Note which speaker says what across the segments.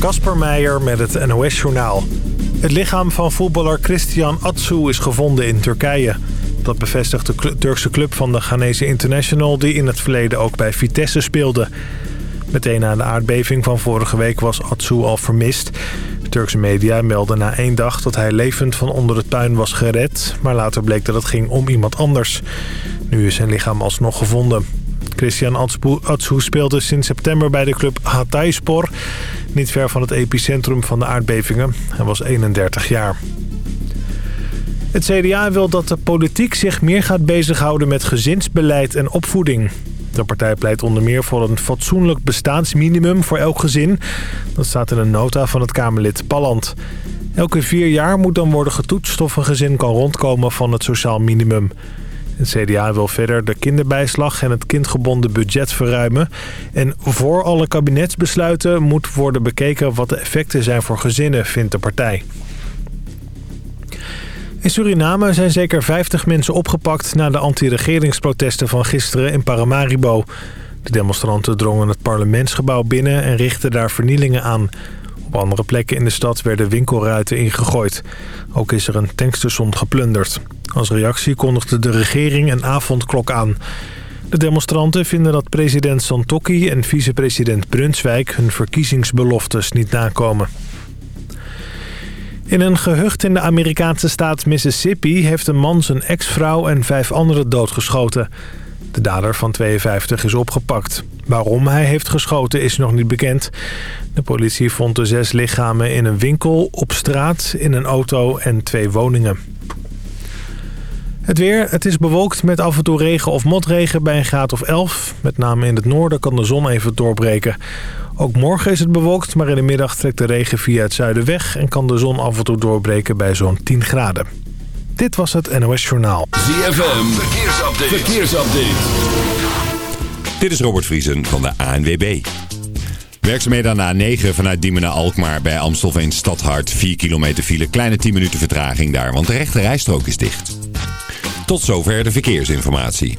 Speaker 1: Kasper Meijer met het NOS-journaal. Het lichaam van voetballer Christian Atsu is gevonden in Turkije. Dat bevestigt de Turkse club van de Ghanese International... die in het verleden ook bij Vitesse speelde. Meteen na de aardbeving van vorige week was Atsu al vermist. Turkse media melden na één dag dat hij levend van onder het puin was gered... maar later bleek dat het ging om iemand anders. Nu is zijn lichaam alsnog gevonden. Christian Atsu speelde sinds september bij de club Hatayspor... niet ver van het epicentrum van de aardbevingen. Hij was 31 jaar. Het CDA wil dat de politiek zich meer gaat bezighouden met gezinsbeleid en opvoeding. De partij pleit onder meer voor een fatsoenlijk bestaansminimum voor elk gezin. Dat staat in een nota van het Kamerlid Palland. Elke vier jaar moet dan worden getoetst of een gezin kan rondkomen van het sociaal minimum. Het CDA wil verder de kinderbijslag en het kindgebonden budget verruimen. En voor alle kabinetsbesluiten moet worden bekeken wat de effecten zijn voor gezinnen, vindt de partij. In Suriname zijn zeker 50 mensen opgepakt na de anti-regeringsprotesten van gisteren in Paramaribo. De demonstranten drongen het parlementsgebouw binnen en richtten daar vernielingen aan. Op andere plekken in de stad werden winkelruiten ingegooid. Ook is er een tankstation geplunderd. Als reactie kondigde de regering een avondklok aan. De demonstranten vinden dat president Santokki en vicepresident Brunswijk hun verkiezingsbeloftes niet nakomen. In een gehucht in de Amerikaanse staat Mississippi heeft een man zijn ex-vrouw en vijf anderen doodgeschoten. De dader van 52 is opgepakt. Waarom hij heeft geschoten is nog niet bekend. De politie vond de zes lichamen in een winkel, op straat, in een auto en twee woningen. Het weer, het is bewolkt met af en toe regen of motregen bij een graad of 11. Met name in het noorden kan de zon even doorbreken. Ook morgen is het bewolkt, maar in de middag trekt de regen via het zuiden weg... en kan de zon af en toe doorbreken bij zo'n 10 graden. Dit was het NOS Journaal.
Speaker 2: ZFM, verkeersupdate. verkeersupdate.
Speaker 3: Dit is Robert Vriesen van de ANWB. Werkzaamheden aan de A9 vanuit Diemen naar Alkmaar bij Amstelveen Stadhart. 4 kilometer file, kleine 10 minuten vertraging daar, want de rechte rijstrook is dicht. Tot zover de verkeersinformatie.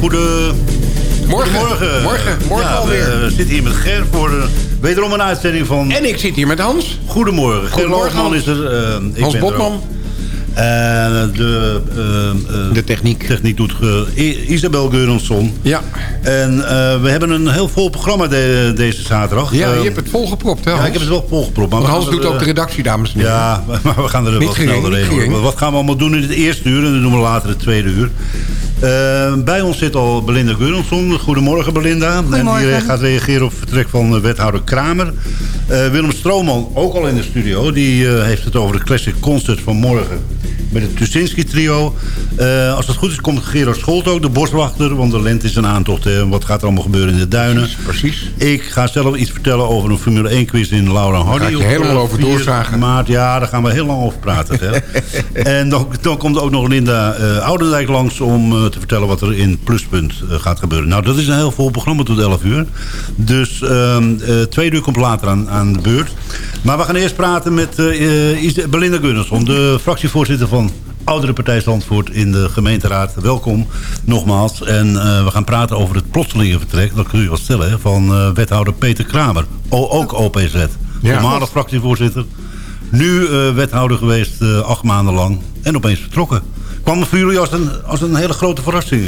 Speaker 4: Goede...
Speaker 5: Morgen.
Speaker 4: Goedemorgen.
Speaker 5: Morgen. Morgen
Speaker 4: ja,
Speaker 5: alweer.
Speaker 4: We zitten hier met Ger voor uh, wederom een uitzending van...
Speaker 5: En ik zit hier met Hans.
Speaker 4: Goedemorgen.
Speaker 5: Goedemorgen,
Speaker 4: Loogman is er. Uh, ik
Speaker 5: Hans
Speaker 4: ben
Speaker 5: Botman.
Speaker 4: En de, uh,
Speaker 5: de techniek.
Speaker 4: techniek doet Isabel Geurensson.
Speaker 5: Ja.
Speaker 4: En we hebben een heel vol programma de, deze zaterdag.
Speaker 5: Ja, je hebt het volgepropt, hè
Speaker 4: Ja, ik heb het wel volgepropt.
Speaker 5: Maar Hans doet ook de redactie, dames en heren.
Speaker 4: Ja, maar we gaan er wat sneller regelen. Wat gaan we allemaal doen in het eerste uur en dan doen we later het tweede uur. Uh, bij ons zit al Belinda Geurensson. Goedemorgen Belinda.
Speaker 6: Goedemorgen.
Speaker 4: En die gaat reageren op het vertrek van wethouder Kramer. Uh, Willem Strooman, ook al in de studio. Die uh, heeft het over de Classic Concert van morgen. Met het Tuschinski trio. als het goed is komt Gerard Scholt ook, de boswachter. Want de lente is een aantocht. Hè. Wat gaat er allemaal gebeuren in de duinen.
Speaker 5: Precies.
Speaker 4: Ik ga zelf iets vertellen over een Formule 1 quiz in Laura Hardy.
Speaker 5: Daar ga je helemaal over doorzagen.
Speaker 4: Maart, ja, daar gaan we heel lang over praten. Hè. en dan, dan komt ook nog Linda Oudendijk langs om te vertellen wat er in Pluspunt uh, gaat gebeuren. Nou, dat is een heel vol programma tot 11 uur. Dus uh, uh, twee uur komt later aan, aan de beurt. Maar we gaan eerst praten met Belinda Gunnarsson, de fractievoorzitter van Oudere Partij Zandvoort in de gemeenteraad. Welkom nogmaals. En we gaan praten over het plotselinge vertrek, dat kun je wel stellen, hè, van wethouder Peter Kramer. O, ook OPZ. Ja. Fractievoorzitter. Nu wethouder geweest acht maanden lang. En opeens vertrokken. Kwam het voor jullie als een, als een hele grote verrassing?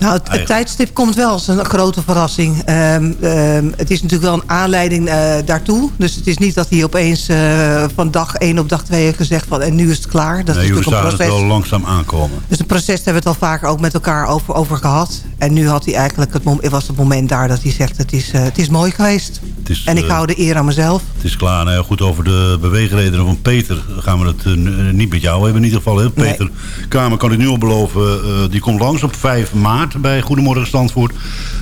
Speaker 6: Nou, het, het, tijdstip komt wel als een grote verrassing. Um, um, het is natuurlijk wel een aanleiding uh, daartoe. Dus het is niet dat hij opeens uh, van dag 1 op dag 2 heeft gezegd van en nu is het klaar. Dat
Speaker 4: nee,
Speaker 6: is
Speaker 4: natuurlijk
Speaker 6: een proces.
Speaker 4: het wel langzaam aankomen.
Speaker 6: Dus het proces hebben we het al vaker ook met elkaar over, over gehad. En nu had hij eigenlijk het, was het moment daar dat hij zegt het is, uh, het is mooi geweest.
Speaker 4: Is,
Speaker 6: en ik hou de eer aan mezelf.
Speaker 4: Het is klaar. Nou ja, goed, over de beweegredenen van Peter gaan we het niet met jou hebben in ieder geval. Hè? Peter nee. Kamer kan ik nu al beloven. die komt langs op 5 maart bij Goedemorgen Zandvoort.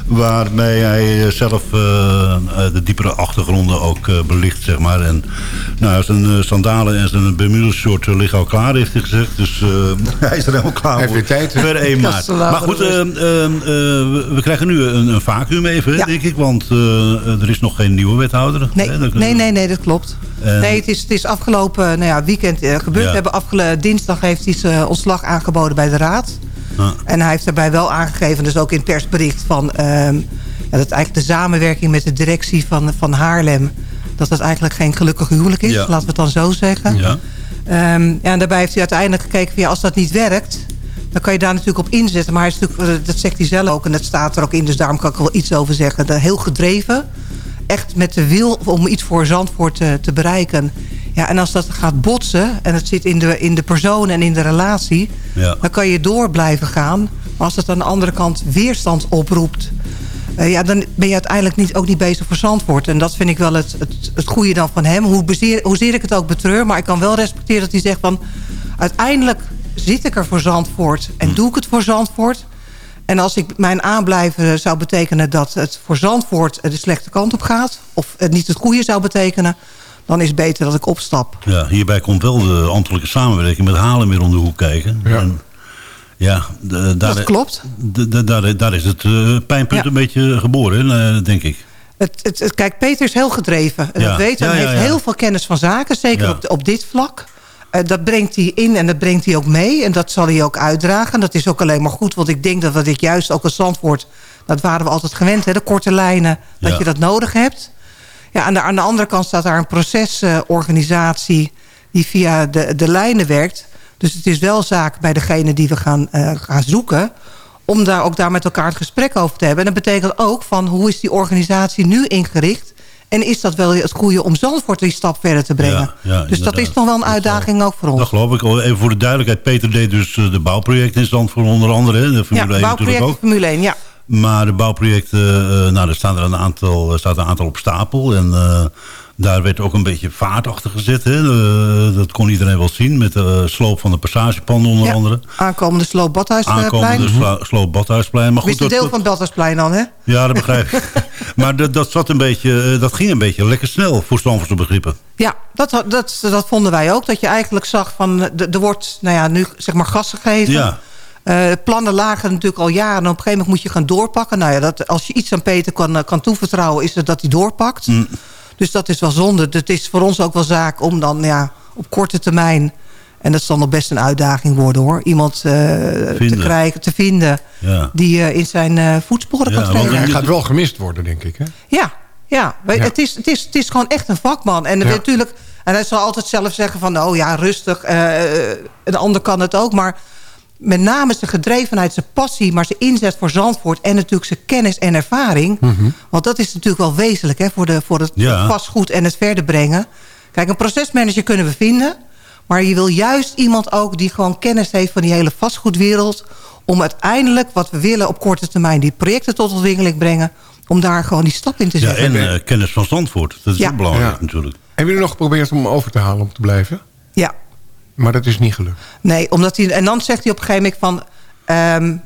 Speaker 4: Waarbij hij zelf uh, de diepere achtergronden ook uh, belicht, zeg maar. En nou, zijn sandalen en zijn Bermuda short liggen al klaar, heeft hij gezegd. Dus hij is er helemaal klaar
Speaker 5: voor.
Speaker 4: tijd, per 1 maart. Maar goed, we krijgen nu een, een vacuüm even, ja. denk ik. Want er is nog geen nieuwe wethouder.
Speaker 6: Nee, hè? nee, nee, nee, dat klopt. nee, het is, het is afgelopen nou ja, weekend gebeurd. Ja. We hebben afgelopen dinsdag heeft hij zijn ontslag aangeboden bij de raad. Ja. En hij heeft daarbij wel aangegeven, dus ook in het persbericht... Van, uh, ja, dat eigenlijk de samenwerking met de directie van, van Haarlem... dat dat eigenlijk geen gelukkig huwelijk is, laten we het dan zo zeggen.
Speaker 4: Ja.
Speaker 6: Um, ja, en daarbij heeft hij uiteindelijk gekeken... Van, ja, als dat niet werkt, dan kan je daar natuurlijk op inzetten. Maar hij is natuurlijk, dat zegt hij zelf ook en dat staat er ook in... dus daarom kan ik er wel iets over zeggen. Heel gedreven, echt met de wil om iets voor Zandvoort te, te bereiken... Ja, en als dat gaat botsen en het zit in de, in de persoon en in de relatie...
Speaker 4: Ja.
Speaker 6: dan kan je door blijven gaan. Maar als het aan de andere kant weerstand oproept... Uh, ja, dan ben je uiteindelijk niet, ook niet bezig voor Zandvoort. En dat vind ik wel het, het, het goede dan van hem. Hoe bezeer, hoezeer ik het ook betreur. Maar ik kan wel respecteren dat hij zegt van... uiteindelijk zit ik er voor Zandvoort en hm. doe ik het voor Zandvoort... En als ik mijn aanblijven zou betekenen dat het voor Zandvoort de slechte kant op gaat... of het niet het goede zou betekenen dan is het beter dat ik opstap.
Speaker 4: Ja, hierbij komt wel de ambtelijke samenwerking met Halen weer om de hoek kijken.
Speaker 5: Ja.
Speaker 4: En, ja, de, daar,
Speaker 6: dat klopt.
Speaker 4: De, de, daar, daar is het uh, pijnpunt ja. een beetje geboren, uh, denk ik.
Speaker 6: Het, het, het, kijk, Peter is heel gedreven. En
Speaker 4: Ja.
Speaker 6: dat weet hij.
Speaker 4: Ja,
Speaker 6: Hij
Speaker 4: ja,
Speaker 6: heeft
Speaker 4: ja.
Speaker 6: heel veel kennis van zaken. Zeker
Speaker 4: Ja.
Speaker 6: op, op dit vlak. Eh, dat brengt hij in en dat brengt hij ook mee. En dat zal hij ook uitdragen. Dat is ook alleen maar goed. Want ik denk dat wat ik juist ook als Zandvoort... dat waren we altijd gewend, hè, de korte lijnen... dat je dat nodig hebt. Ja, aan, de, aan de andere kant staat daar een procesorganisatie... die via de, de lijnen werkt. Dus het is wel zaak bij degene die we gaan, eh, gaan zoeken... om daar ook daar met elkaar het gesprek over te hebben. En dat betekent ook van hoe is die organisatie nu ingericht... en is dat wel het goede om Zandvoort die stap verder te brengen.
Speaker 4: Ja, ja,
Speaker 6: dus dat is nog wel een
Speaker 4: Dat
Speaker 6: uitdaging ook voor ons.
Speaker 4: Dat geloof ik. al. Even voor de duidelijkheid. Peter deed dus eh, de bouwprojecten in Zandvoort onder andere. hè, De
Speaker 6: ja,
Speaker 4: Formule 1 natuurlijk ook.
Speaker 6: Formule 1, ja.
Speaker 4: Maar de bouwprojecten, eh, nou, er staan er een aantal, er staat een aantal op stapel. En eh, daar werd ook een beetje vaart achter gezet. Hè. Eh, dat kon iedereen wel zien. Met de sloop van de passagepanden onder
Speaker 6: ja.
Speaker 4: andere.
Speaker 6: Aankomende sloop Badhuisplein.
Speaker 4: Aankomende sloop Badhuisplein. Maar goed,
Speaker 6: een deel
Speaker 4: dat,
Speaker 6: van het Badhuisplein dan, hè?
Speaker 4: ja, dat begrijp ik. maar dat, dat, zat een beetje, eh, dat ging een beetje lekker snel voor Stamfordse begrippen.
Speaker 6: Ja, dat, dat, dat vonden wij ook. Dat je eigenlijk zag van, eh, er wordt nou ja, nu zeg maar gas gegeven.
Speaker 4: Ja.
Speaker 6: Eh, plannen lagen natuurlijk al jaren. En op een gegeven moment moet je gaan doorpakken. Nou ja, dat, als je iets aan Peter kan, eh, kan toevertrouwen... is het dat hij doorpakt.
Speaker 4: Mm.
Speaker 6: Dus dat is wel zonde. Het is voor ons ook wel zaak om dan ja, op korte termijn... En dat zal nog best een uitdaging worden hoor. Iemand eh, te, krijgen, te vinden
Speaker 4: Ja.
Speaker 6: die eh, in zijn eh, voetsporen
Speaker 4: Ja,
Speaker 6: kan treden.
Speaker 5: Hij gaat wel gemist worden, denk ik. Hè?
Speaker 6: Ja, ja.
Speaker 5: Ja.
Speaker 6: Het, is, het, is, het is gewoon echt een vakman. En
Speaker 5: Ja.
Speaker 6: natuurlijk, en hij zal altijd zelf zeggen van... oh ja, rustig, eh, een ander kan het ook. Maar met name zijn gedrevenheid, zijn passie... maar zijn inzet voor Zandvoort... en natuurlijk zijn kennis en ervaring. Want dat is natuurlijk wel wezenlijk hè, voor, de, voor het
Speaker 4: Ja.
Speaker 6: vastgoed en het verder brengen. Kijk, een procesmanager kunnen we vinden... maar je wil juist iemand ook die gewoon kennis heeft... van die hele vastgoedwereld... om uiteindelijk wat we willen op korte termijn... die projecten tot ontwikkeling brengen... om daar gewoon die stap in te
Speaker 4: Ja,
Speaker 6: zetten.
Speaker 4: en eh, kennis van Zandvoort. Dat is
Speaker 6: Ja.
Speaker 4: ook belangrijk
Speaker 5: Ja.
Speaker 4: natuurlijk.
Speaker 5: Hebben jullie nog geprobeerd om hem over te halen om te blijven?
Speaker 6: Ja,
Speaker 5: Maar dat is niet gelukt.
Speaker 6: nee, omdat hij... En dan zegt hij op een gegeven moment van... ehm,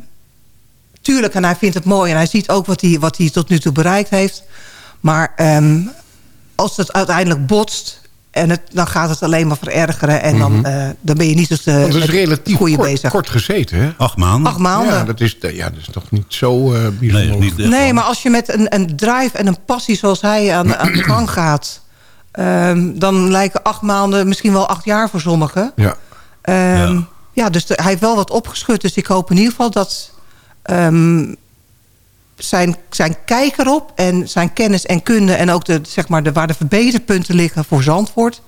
Speaker 6: tuurlijk, en hij vindt het mooi... en hij ziet ook wat hij, wat hij tot nu toe bereikt heeft. Maar ehm, als het uiteindelijk botst... En het, dan gaat het alleen maar verergeren. En dan, eh, dan ben je niet dus de
Speaker 5: Want het is relatief
Speaker 6: goede
Speaker 5: kort,
Speaker 6: bezig.
Speaker 5: kort gezeten, hè?
Speaker 4: Acht maanden?
Speaker 6: Acht maanden.
Speaker 5: Ja, dat is, ja, dat is toch niet zo eh
Speaker 4: Nee,
Speaker 5: bijzonder.
Speaker 4: niet
Speaker 6: Nee,
Speaker 4: lang.
Speaker 6: maar als je met een, een drive en een passie zoals hij aan, aan de gang gaat... ehm, dan lijken acht maanden misschien wel acht jaar voor sommigen.
Speaker 5: Ja.
Speaker 6: Ehm,
Speaker 4: Ja.
Speaker 6: ja. dus de- hij heeft wel wat opgeschud. Dus ik hoop in ieder geval dat ehm, zijn, zijn kijk erop... en zijn kennis en kunde... en ook de, zeg maar de, waar de verbeterpunten liggen voor Zandvoort...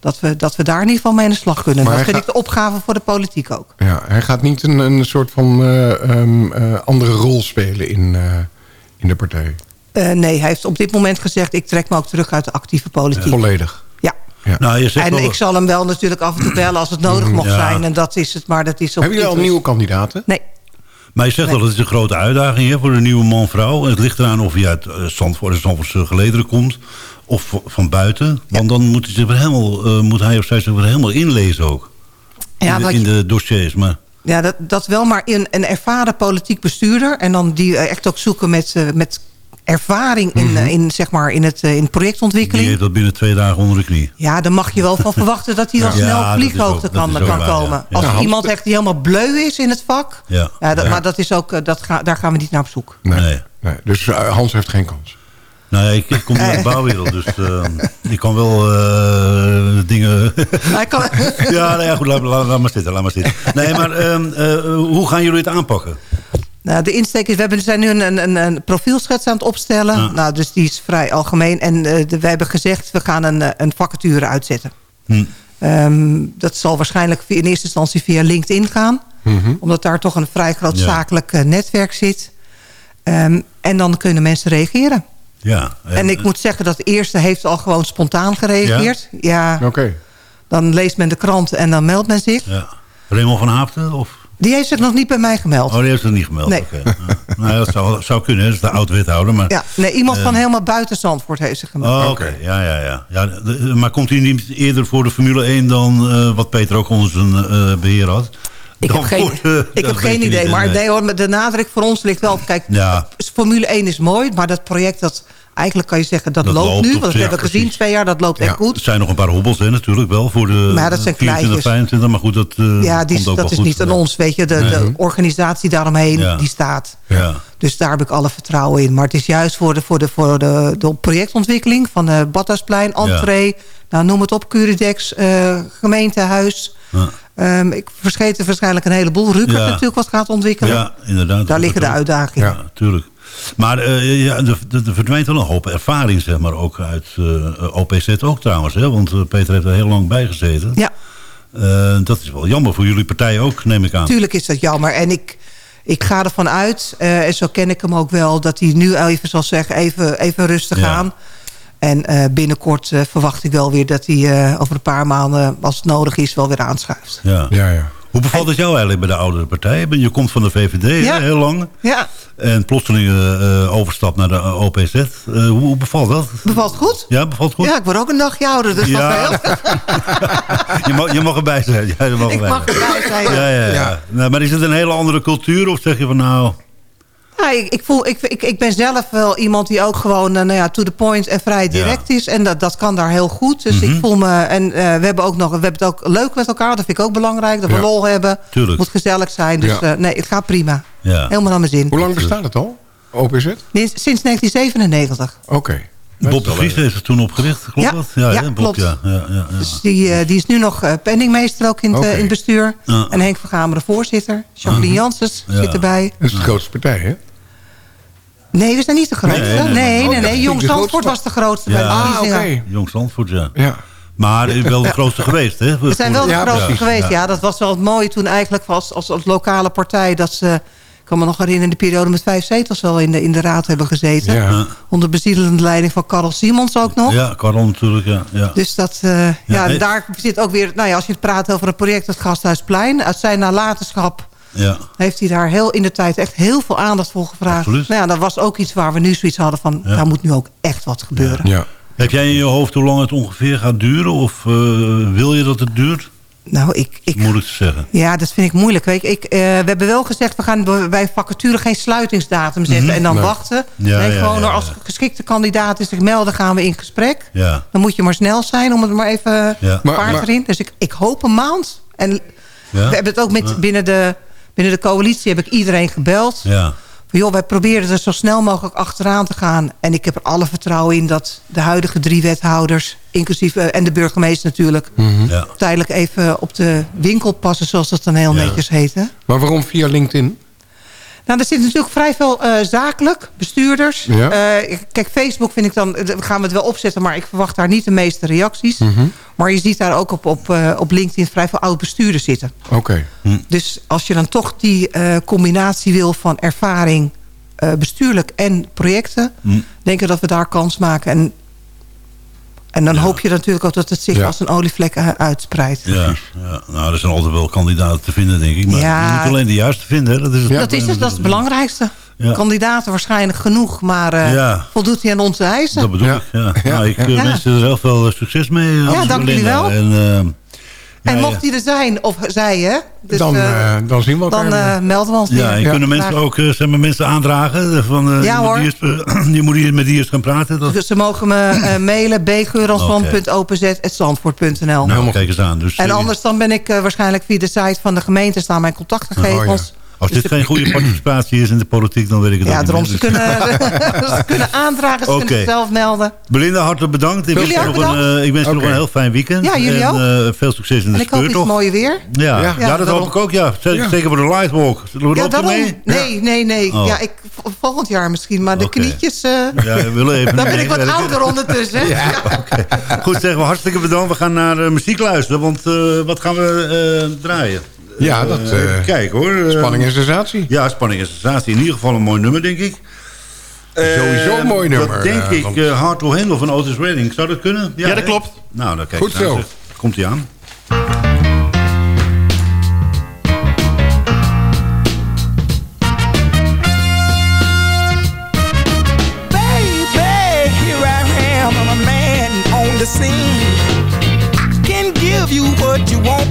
Speaker 6: Dat we, dat we daar in ieder geval mee aan de slag kunnen.
Speaker 5: Maar
Speaker 6: dat vind ik de opgave voor de politiek ook.
Speaker 5: ja, hij gaat niet een, een soort van eh, eh, andere rol spelen in, eh, in de partij.
Speaker 6: Eh, nee, hij heeft op dit moment gezegd... ik trek me ook terug uit de actieve politiek.
Speaker 5: Volledig.
Speaker 6: Ja.
Speaker 5: Ja.
Speaker 4: Nou, je zegt
Speaker 6: En
Speaker 4: wel-
Speaker 6: ik zal hem wel natuurlijk af en toe bellen als het nodig mocht
Speaker 4: Ja.
Speaker 6: zijn. En dat is het, maar dat is op
Speaker 5: Hebben jullie al nieuwe kandidaten?
Speaker 6: Nee,
Speaker 4: Maar je zegt
Speaker 6: Nee.
Speaker 4: wel, het is een grote uitdaging hè, voor een nieuwe man-vrouw. En het ligt eraan of hij uit uh, Zandvoort, Zandvoortse gelederen komt... of van buiten. Want dan moet hij, zich weer helemaal, eh, moet hij of zij zich weer helemaal inlezen ook.
Speaker 6: Ja,
Speaker 4: in, de,
Speaker 6: wat
Speaker 4: in
Speaker 6: je-
Speaker 4: de dossiers. Maar
Speaker 6: ja, dat, dat wel, maar in een ervaren politiek bestuurder. En dan die eh, echt ook zoeken met, eh, met ervaring in, eh, in, zeg maar, in, het, eh, in
Speaker 4: die
Speaker 6: projectontwikkeling.
Speaker 4: heeft dat binnen twee dagen onder de knie.
Speaker 6: Ja, dan mag je wel van verwachten dat hij wel
Speaker 4: Ja,
Speaker 6: snel op vlieghoogte kan, kan
Speaker 4: waar,
Speaker 6: komen.
Speaker 4: ja.
Speaker 6: Als iemand echt die helemaal bleu is in het vak.
Speaker 4: Ja.
Speaker 6: Ja, dat,
Speaker 4: Ja.
Speaker 6: Maar dat is ook, eh, dat ga, daar gaan we niet naar op zoek.
Speaker 5: Nee.
Speaker 4: Nee.
Speaker 5: Nee, Dus Hans heeft geen kans.
Speaker 4: Nou ja, ik, ik kom uit de bouwwereld, dus ik kan wel eh, dingen...
Speaker 6: Hij kan,
Speaker 4: ja, nou ja, goed, laat, laat, laat maar zitten, laat maar zitten. Nee, maar ehm, eh, hoe gaan jullie het aanpakken?
Speaker 6: Nou, de insteek is, we hebben, zijn nu een, een, een profielschets aan het opstellen.
Speaker 4: Ja.
Speaker 6: Nou, dus die is vrij algemeen. En eh, de- we hebben gezegd, we gaan een, eh, een vacature uitzetten.
Speaker 4: Hm.
Speaker 6: Ehm, dat zal waarschijnlijk in eerste instantie via LinkedIn gaan. Omdat daar toch een vrij groot
Speaker 4: Ja.
Speaker 6: zakelijk eh, netwerk zit. Ehm, en dan kunnen mensen reageren.
Speaker 4: Ja.
Speaker 6: En ik moet zeggen dat de eerste heeft al gewoon spontaan gereageerd. Ja,
Speaker 5: Oké.
Speaker 6: dan leest men de krant en dan meldt men zich.
Speaker 4: Ja. Raymond van Haafden? Of?
Speaker 6: Die heeft zich nog niet bij mij gemeld.
Speaker 4: Oh, die heeft het niet gemeld.
Speaker 6: Nee.
Speaker 4: Nou, dat zou, zou kunnen, dat is de oud-wethouder. Maar...
Speaker 6: Ja, nee, iemand van
Speaker 4: Eh.
Speaker 6: helemaal buiten Zandvoort heeft zich gemeld.
Speaker 4: Oh, Oké, ja, ja, ja. ja de- maar komt hij niet eerder voor de Formule 1 dan eh, wat Peter ook onder zijn eh, beheer had?
Speaker 6: Ik heb geen,
Speaker 4: de-
Speaker 6: ik heb geen idee.
Speaker 4: niet,
Speaker 6: maar
Speaker 4: nee.
Speaker 6: nee, hoor, de nadruk voor ons ligt wel... Kijk,
Speaker 4: Ja.
Speaker 6: Formule 1 is mooi, maar dat project... dat eigenlijk kan je zeggen, dat,
Speaker 4: Dat
Speaker 6: loopt,
Speaker 4: loopt
Speaker 6: nu. Want dat hebben we gezien, twee jaar. Dat loopt
Speaker 5: Ja.
Speaker 6: echt goed.
Speaker 4: Er zijn nog een paar hobbels, hè, natuurlijk wel, voor de
Speaker 6: Maar dat zijn
Speaker 4: 24,
Speaker 6: kleintjes.
Speaker 4: 25. Maar goed, dat, eh,
Speaker 6: ja, die,
Speaker 4: komt ook
Speaker 6: dat
Speaker 4: wel
Speaker 6: is
Speaker 4: goed.
Speaker 6: niet aan
Speaker 4: Ja.
Speaker 6: ons, weet je. De, de organisatie daaromheen, die staat.
Speaker 4: Ja.
Speaker 6: Dus daar heb ik alle vertrouwen in. Maar het is juist voor de, voor de, voor de, de projectontwikkeling... van de Badhuisplein, entree, nou, noem het op, Curidex, eh, gemeentehuis... Ehm, ik verscheet er waarschijnlijk een heleboel. Ruker
Speaker 4: Ja.
Speaker 6: natuurlijk wat gaat ontwikkelen.
Speaker 4: ja, inderdaad.
Speaker 6: Daar liggen de uitdagingen.
Speaker 4: Ja, tuurlijk. Maar eh, ja, er, er er verdwijnt wel een hoop ervaring, zeg maar, ook uit eh, OPZ ook trouwens. Hè? Want eh, Peter heeft er heel lang bij gezeten.
Speaker 6: Ja,
Speaker 4: Eh, dat is wel jammer voor jullie partij ook, neem ik aan.
Speaker 6: Tuurlijk is dat jammer. En ik, ik ga ervan uit, eh, en zo ken ik hem ook wel... dat hij nu even zal zeggen, even, even rustig
Speaker 4: Ja.
Speaker 6: aan. En eh, binnenkort eh, verwacht ik wel weer dat hij eh, over een paar maanden... als het nodig is, wel weer aanschuift.
Speaker 4: Ja.
Speaker 5: Ja, ja.
Speaker 4: Hoe bevalt het jou eigenlijk bij de oudere partij? Je komt van de VVD
Speaker 6: Ja.
Speaker 4: heel lang.
Speaker 6: Ja,
Speaker 4: En plotseling eh, eh, overstap naar de OPZ. Eh, hoe, bevalt dat?
Speaker 6: bevalt goed?
Speaker 4: Ja, bevalt goed?
Speaker 6: Ja, ik word ook een dagje ouder, dus
Speaker 4: Ja.
Speaker 6: dat heel...
Speaker 4: je, mag, je mag erbij zijn. Ja, je mag
Speaker 6: Ik
Speaker 4: erbij
Speaker 6: mag
Speaker 4: zijn.
Speaker 6: erbij zijn.
Speaker 4: Ja, ja, ja.
Speaker 5: Ja.
Speaker 4: Nou, maar is het een hele andere cultuur? Of zeg je van nou...
Speaker 6: Ja, ik, ik, voel, ik, ik, ik ben zelf wel iemand die ook gewoon eh, nou ja, to the point en vrij direct is. En dat, dat kan daar heel goed. Dus
Speaker 4: Mhm.
Speaker 6: ik voel me... En eh, we hebben ook nog, we hebben het ook leuk met elkaar. Dat vind ik ook belangrijk. Dat we
Speaker 5: Ja.
Speaker 6: lol hebben.
Speaker 4: Tuurlijk.
Speaker 6: moet gezellig zijn. Dus
Speaker 5: Ja.
Speaker 6: eh, nee, het gaat prima.
Speaker 4: Ja.
Speaker 6: Helemaal naar mijn zin.
Speaker 5: Hoe lang bestaat het al? OPZ? Oké.
Speaker 6: Sinds sinds 1997.
Speaker 4: Bob de Vries heeft het toen opgericht, klopt
Speaker 6: Ja,
Speaker 4: dat? Ja,
Speaker 6: ja,
Speaker 4: Bob,
Speaker 6: klopt.
Speaker 4: Ja, ja, ja, ja.
Speaker 6: Dus die, eh, die is nu nog eh, penningmeester ook in, het, eh, bestuur. En Henk van Gameren voorzitter. Jacqueline Janssens
Speaker 4: Ja.
Speaker 6: zit erbij.
Speaker 5: Dat is de grootste partij, hè?
Speaker 6: Nee, we zijn niet de grootste.
Speaker 4: Nee,
Speaker 6: Nee,
Speaker 4: nee,
Speaker 6: nee,
Speaker 4: nee.
Speaker 6: nee.
Speaker 5: Oh,
Speaker 6: Jong Zandvoort
Speaker 5: grootste.
Speaker 6: was de grootste
Speaker 4: Ja.
Speaker 6: bij de
Speaker 5: Ah, oké.
Speaker 6: verkiezingen.
Speaker 4: Jong Zandvoort, ja.
Speaker 5: Ja.
Speaker 4: Maar is wel de grootste geweest, hè?
Speaker 6: We zijn wel de
Speaker 5: Ja,
Speaker 6: grootste
Speaker 5: precies.
Speaker 6: geweest.
Speaker 4: Ja.
Speaker 6: Ja. dat was wel het mooie toen eigenlijk als, als, als lokale partij... dat ze, kan me nog herinneren, in de periode met vijf zetels wel in de, in de raad hebben gezeten.
Speaker 5: Ja.
Speaker 6: Onder beziedelende leiding van Karel Simons ook nog.
Speaker 4: Ja, Karel natuurlijk, ja. ja.
Speaker 6: Dus dat, eh, ja, daar zit ook weer... Nou ja, als je het praat over een project, het Gasthuisplein... uit zijn nalatenschap
Speaker 4: ja.
Speaker 6: heeft hij daar heel in de tijd echt heel veel aandacht voor gevraagd.
Speaker 4: Absoluut.
Speaker 6: Nou ja, dat was ook iets waar we nu zoiets hadden van... Daar moet nu ook echt wat gebeuren.
Speaker 5: Ja.
Speaker 4: Heb jij in je hoofd hoe lang het ongeveer gaat duren? Of eh, wil je dat het duurt?
Speaker 6: Nou, ik, ik,
Speaker 4: Moeilijk te zeggen.
Speaker 6: Ja, dat vind ik moeilijk. Weet je. Ik, eh, we hebben wel gezegd, we gaan bij vacature geen sluitingsdatum zetten en dan
Speaker 5: Nee.
Speaker 6: wachten.
Speaker 4: Mhm. Ja,
Speaker 6: nee,
Speaker 4: ja,
Speaker 6: gewoon
Speaker 4: ja,
Speaker 6: als geschikte kandidaat is zich melden, gaan we in gesprek.
Speaker 4: Ja.
Speaker 6: Dan moet je maar snel zijn om het maar even paard
Speaker 5: maar-
Speaker 6: erin. Dus ik, ik hoop een maand. En
Speaker 4: Ja?
Speaker 6: we hebben het ook met, binnen, de, binnen de coalitie heb ik iedereen gebeld.
Speaker 4: Ja.
Speaker 6: Joh, wij proberen er zo snel mogelijk achteraan te gaan. En ik heb er alle vertrouwen in dat de huidige drie wethouders... inclusief eh, en de burgemeester natuurlijk...
Speaker 4: ja.
Speaker 6: tijdelijk even op de winkel passen, zoals dat dan heel
Speaker 4: Ja.
Speaker 6: netjes heet. Hè?
Speaker 5: Maar waarom via LinkedIn?
Speaker 6: Nou, er zit natuurlijk vrij veel eh, zakelijk, bestuurders.
Speaker 5: Ja.
Speaker 6: Eh, kijk, Facebook vind ik dan, eh, gaan we het wel opzetten... maar ik verwacht daar niet de meeste reacties.
Speaker 5: Mhm.
Speaker 6: Maar je ziet daar ook op, op, eh, op LinkedIn vrij veel oud-bestuurders zitten.
Speaker 5: Oké.
Speaker 6: Dus als je dan toch die eh, combinatie wil van ervaring... eh, bestuurlijk en projecten...
Speaker 4: Hm.
Speaker 6: denk ik dat we daar kans maken. En, en dan hoop je natuurlijk ook dat het zich
Speaker 5: Ja.
Speaker 6: als een olievlek uitspreidt.
Speaker 4: Ja, ja, nou, er zijn altijd wel kandidaten te vinden, denk ik. Maar
Speaker 6: Ja.
Speaker 4: je moet alleen de juiste vinden. Hè? Dat is het
Speaker 5: Ja.
Speaker 6: Dat is, het, dat is het belangrijkste.
Speaker 4: Ja.
Speaker 6: Kandidaten waarschijnlijk genoeg, maar eh,
Speaker 4: Ja.
Speaker 6: voldoet hij aan onze eisen?
Speaker 4: Dat bedoel
Speaker 5: Ja.
Speaker 4: ik, ja.
Speaker 5: Ja.
Speaker 4: Nou, ik eh,
Speaker 6: Ja.
Speaker 4: wens je er heel veel eh, succes mee. eh,
Speaker 6: Ja, dank jullie wel.
Speaker 4: En, eh,
Speaker 6: en
Speaker 4: ja,
Speaker 6: mocht hij er zijn, of zij, hè? Dus,
Speaker 5: dan,
Speaker 6: eh,
Speaker 5: eh, dan zien we elkaar
Speaker 6: dan
Speaker 5: weer.
Speaker 6: eh, melden we ons
Speaker 4: Ja, en
Speaker 5: Ja.
Speaker 4: kunnen mensen ook eh, zeg maar, mensen aandragen? Van,
Speaker 6: Ja,
Speaker 4: je, moet
Speaker 6: hoor.
Speaker 4: die eerst, je moet hier met die eerst gaan praten. Dat...
Speaker 6: Dus ze mogen me mailen bgeuransman.openzet.zandvoort.nl
Speaker 4: Nou, kijk eens aan. Dus,
Speaker 6: En anders dan ben ik eh, waarschijnlijk via de site van de gemeente... staan mijn contactgegevens.
Speaker 5: Oh,
Speaker 4: Als
Speaker 6: Dus
Speaker 4: dit
Speaker 6: de-
Speaker 4: geen goede participatie is in de politiek, dan weet ik het
Speaker 6: Ja,
Speaker 4: ook niet
Speaker 6: daarom,
Speaker 4: meer.
Speaker 6: ze kunnen, ze kunnen aandragen, ze
Speaker 4: Oké.
Speaker 6: kunnen zelf melden.
Speaker 4: Belinda, hartelijk bedankt. Ik wens
Speaker 6: Jullie
Speaker 4: je nog een, eh, ik wens je nog een heel fijn weekend.
Speaker 6: Ja, jullie
Speaker 4: en,
Speaker 6: ook.
Speaker 4: eh, veel succes in de
Speaker 6: En ik hoop iets
Speaker 4: speurtocht.
Speaker 6: mooie weer.
Speaker 4: Ja, ja,
Speaker 5: Ja.
Speaker 4: dat
Speaker 6: daarom.
Speaker 4: hoop ik ook, ja. Zeker,
Speaker 5: Ja.
Speaker 4: zeker voor de Lightwalk. Loop
Speaker 6: Ja, daarom.
Speaker 4: mee?
Speaker 6: Nee, nee, nee.
Speaker 4: Oh.
Speaker 6: Ja, ik, volgend jaar misschien. Maar de knietjes... eh,
Speaker 4: Ja, we willen even
Speaker 6: Dan ben ik wat ouder ondertussen. Ja.
Speaker 4: Goed, zeggen we hartstikke bedankt. We gaan naar eh, muziek luisteren, want eh, wat gaan we eh, draaien?
Speaker 5: Ja, dat,
Speaker 4: Eh,
Speaker 5: eh,
Speaker 4: kijken hoor. Eh,
Speaker 5: Spanning en sensatie.
Speaker 4: Ja, spanning en sensatie. In ieder geval een mooi nummer, denk ik.
Speaker 5: Sowieso een mooi nummer,
Speaker 4: Dat denk ik uh, Hard to Handle van Otis Redding. Zou dat kunnen?
Speaker 7: Ja, dat
Speaker 4: hè?
Speaker 7: klopt.
Speaker 4: Nou, dan kijk
Speaker 5: Goed zo.
Speaker 4: Komt hij aan.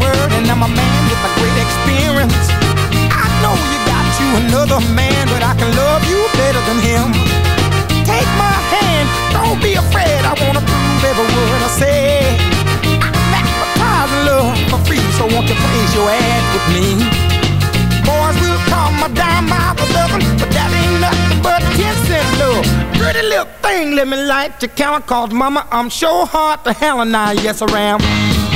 Speaker 8: Word, and I'm a man with a great experience. I know you got you another man, but I can love you better than him. Take my hand, don't be afraid. I wanna prove every word I say. I'm advertising love for free, so won't you place your ad with me? Boys will call my dime the dozen, but that ain't nothing but ten cent love. Pretty little thing, let me light your count, cause mama, I'm sure hard to hell and I yes around. Baby,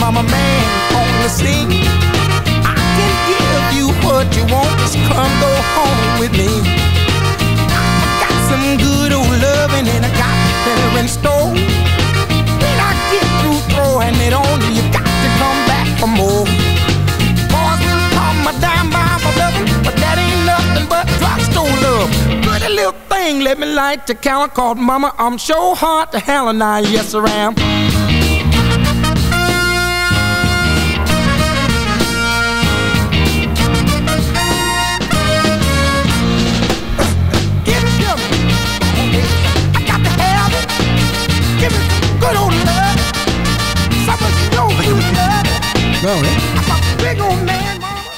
Speaker 8: I'm a man on the scene. I can give you what you want, just come go home with me. I got some good old loving and I got better in store. When I get through throwing it on you, you got to come back for more. Boys will call my dime by my loving, but that ain't nothing but drugstore love. Pretty little thing, let me light the counter called Mama. I'm sure hard to hell and I yes around.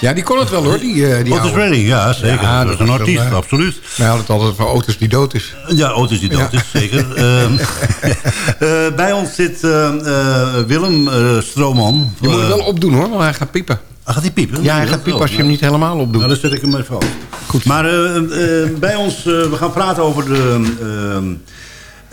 Speaker 5: Ja, die kon het wel hoor. Die, eh, die
Speaker 4: Otis
Speaker 5: oude.
Speaker 4: Redding, ja, zeker.
Speaker 5: Ja,
Speaker 4: dat is een artiest,
Speaker 5: eh,
Speaker 4: absoluut.
Speaker 5: Wij hadden het altijd van Otis die dood is.
Speaker 4: Ja, Otis die dood is, zeker. Ehm, eh, bij ons zit Willem Stroman.
Speaker 5: Je moet het wel opdoen hoor, want hij gaat piepen.
Speaker 4: ah, gaat hij piepen?
Speaker 5: Ja, hij gaat piepen als je hem niet helemaal opdoet.
Speaker 4: Nou, dan zet ik hem even af. Goed. Maar bij ons, we gaan praten over de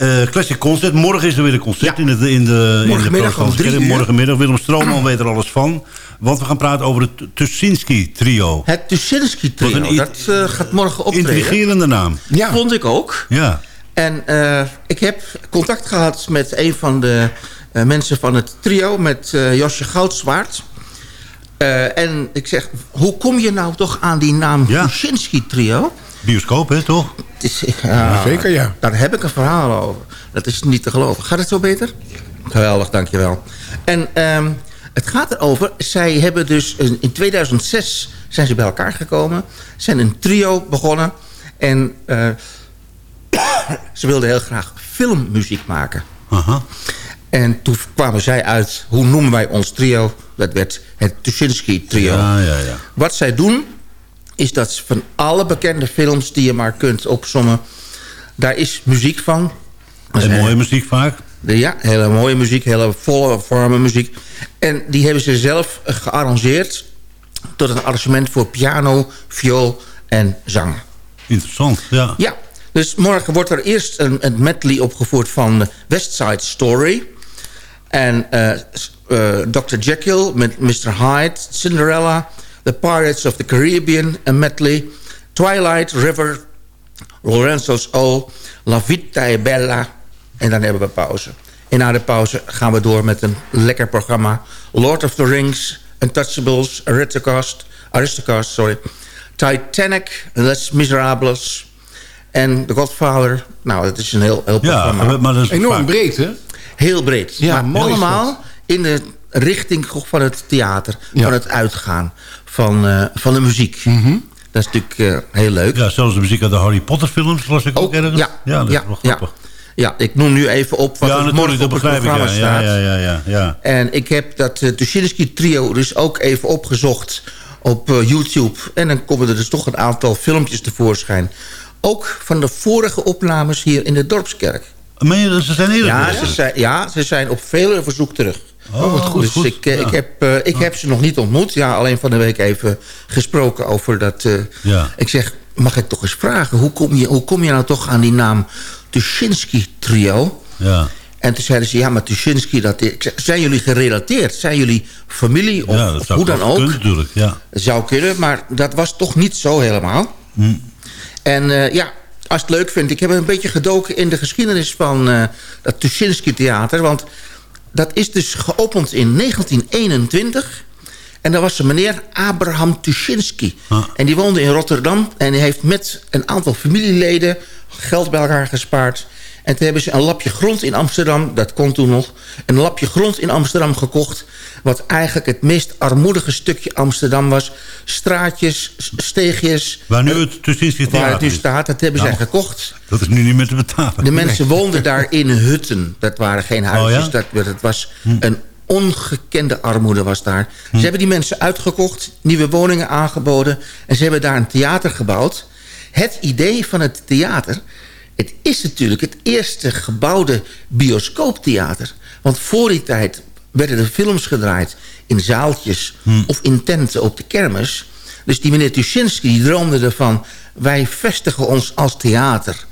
Speaker 4: eh, Classic Concert. Morgen is er weer een concert in, het, in de in de
Speaker 7: Morgenmiddag om drie uur.
Speaker 4: Morgenmiddag. Willem Stroman weet er alles van. Want we gaan praten over het Tuschinski trio.
Speaker 7: Het Tuschinski
Speaker 4: Wat
Speaker 7: trio,
Speaker 4: een
Speaker 7: dat eh, gaat morgen optreden.
Speaker 4: Intrigerende naam.
Speaker 5: Ja.
Speaker 7: Vond ik ook.
Speaker 4: Ja.
Speaker 7: En eh, ik heb contact gehad met een van de eh, mensen van het trio... met eh, Josje Goudzwaard. Eh, en ik zeg, hoe kom je nou toch aan die naam
Speaker 4: Ja.
Speaker 7: Tuschinski trio?
Speaker 4: Bioscoop, hè, toch?
Speaker 7: Het is, ja,
Speaker 5: zeker, ja.
Speaker 7: Daar heb ik een verhaal over. Dat is niet te geloven. Gaat het zo beter? Geweldig, dankjewel. En ehm, het gaat erover... Zij hebben dus... in in 2006 zijn ze bij elkaar gekomen. Zijn een trio begonnen. En eh, ze wilden heel graag filmmuziek maken.
Speaker 4: Aha.
Speaker 7: En toen kwamen zij uit... Hoe noemen wij ons trio? Dat werd het Tuschinski trio.
Speaker 4: Ja, ja, ja.
Speaker 7: Wat zij doen, is dat van alle bekende films die je maar kunt opsommen... daar is muziek van.
Speaker 4: En mooie muziek vaak.
Speaker 7: Ja, hele mooie muziek, hele volle, warme muziek. En die hebben ze zelf eh, gearrangeerd... tot een arrangement voor piano, viool en zang.
Speaker 4: Interessant, ja.
Speaker 7: Ja, dus morgen wordt er eerst een, een medley opgevoerd van West Side Story. En eh, s- eh, Dr. Jekyll met Mr. Hyde, Cinderella... The Pirates of the Caribbean, een medley... Twilight River, Lorenzo's O, La Vita e Bella... en dan hebben we pauze. En na de pauze gaan we door met een lekker programma... Lord of the Rings, Untouchables, Aristocast, Aristocast sorry, Titanic, Les Miserables... En The Godfather. Nou, het is een heel, heel
Speaker 4: Ja,
Speaker 7: programma.
Speaker 4: maar dat is
Speaker 5: Enorm
Speaker 4: vaak-
Speaker 5: breed, hè?
Speaker 7: Heel breed.
Speaker 5: Ja,
Speaker 7: maar allemaal in de richting van het theater.
Speaker 5: Ja.
Speaker 7: Van het uitgaan. Van, eh, van de muziek.
Speaker 5: Mhm.
Speaker 7: Dat is natuurlijk eh, heel leuk.
Speaker 4: Ja, zelfs de muziek uit de Harry Potter films las ik ook,
Speaker 7: Ook,
Speaker 4: ergens.
Speaker 7: ja,
Speaker 4: ja, dat
Speaker 7: ja,
Speaker 4: is wel grappig.
Speaker 7: Ja, ik noem nu even op wat er morgen op het
Speaker 4: ik.
Speaker 7: programma
Speaker 4: Ja,
Speaker 7: staat.
Speaker 4: ja, ja, ja, ja.
Speaker 7: En ik heb dat uh, Tuschinski trio dus ook even opgezocht op YouTube. En dan komen er dus toch een aantal filmpjes tevoorschijn. Ook van de vorige opnames hier in de Dorpskerk.
Speaker 4: Meen je dat ze zijn eerder
Speaker 7: Ja,
Speaker 4: geweest?
Speaker 7: ze zijn, ja, ze zijn op vele verzoek terug.
Speaker 4: Oh, wat goed,
Speaker 7: Dus
Speaker 4: goed.
Speaker 7: ik, eh,
Speaker 4: Ja.
Speaker 7: ik, heb, eh, ik heb ze nog niet ontmoet. Ja, alleen van de week even gesproken over dat... eh,
Speaker 4: Ja.
Speaker 7: Ik zeg, mag ik toch eens vragen... hoe kom je, hoe kom je nou toch aan die naam Tuschinski Trio?
Speaker 4: Ja.
Speaker 7: En toen zeiden ze, ja, maar Tuschinski... Dat, zijn jullie gerelateerd? Zijn jullie familie? Of,
Speaker 4: ja,
Speaker 7: hoe dan ook?
Speaker 4: kunnen natuurlijk. Ja.
Speaker 7: Zou kunnen, maar dat was toch niet zo helemaal.
Speaker 4: Hm.
Speaker 7: En ja, als het leuk vindt... ik heb een beetje gedoken in de geschiedenis van eh dat Tuschinski Theater. Want dat is dus geopend in 1921... En daar was een meneer Abraham Tuschinski.
Speaker 4: Ah.
Speaker 7: En die woonde in Rotterdam. En hij heeft met een aantal familieleden geld bij elkaar gespaard. En toen hebben ze een lapje grond in Amsterdam, dat kon toen nog... een lapje grond in Amsterdam gekocht... wat eigenlijk het meest armoedige stukje Amsterdam was. Straatjes, steegjes...
Speaker 4: Waar nu het Tuschinski
Speaker 7: Waar het nu staat, dat hebben
Speaker 4: Nou.
Speaker 7: zij gekocht.
Speaker 4: Dat is nu niet meer te betalen.
Speaker 7: De mensen woonden daar in hutten. Dat waren geen huisjes.
Speaker 4: Oh ja?
Speaker 7: dat, dat was een ongekende armoede was daar. Ze hebben die mensen uitgekocht, nieuwe woningen aangeboden... en ze hebben daar een theater gebouwd. Het idee van het theater... het is natuurlijk het eerste gebouwde bioscooptheater. Want voor die tijd werden er films gedraaid in zaaltjes... of in tenten op de kermis... Dus die meneer Tuschinski die droomde ervan... wij vestigen ons als theater.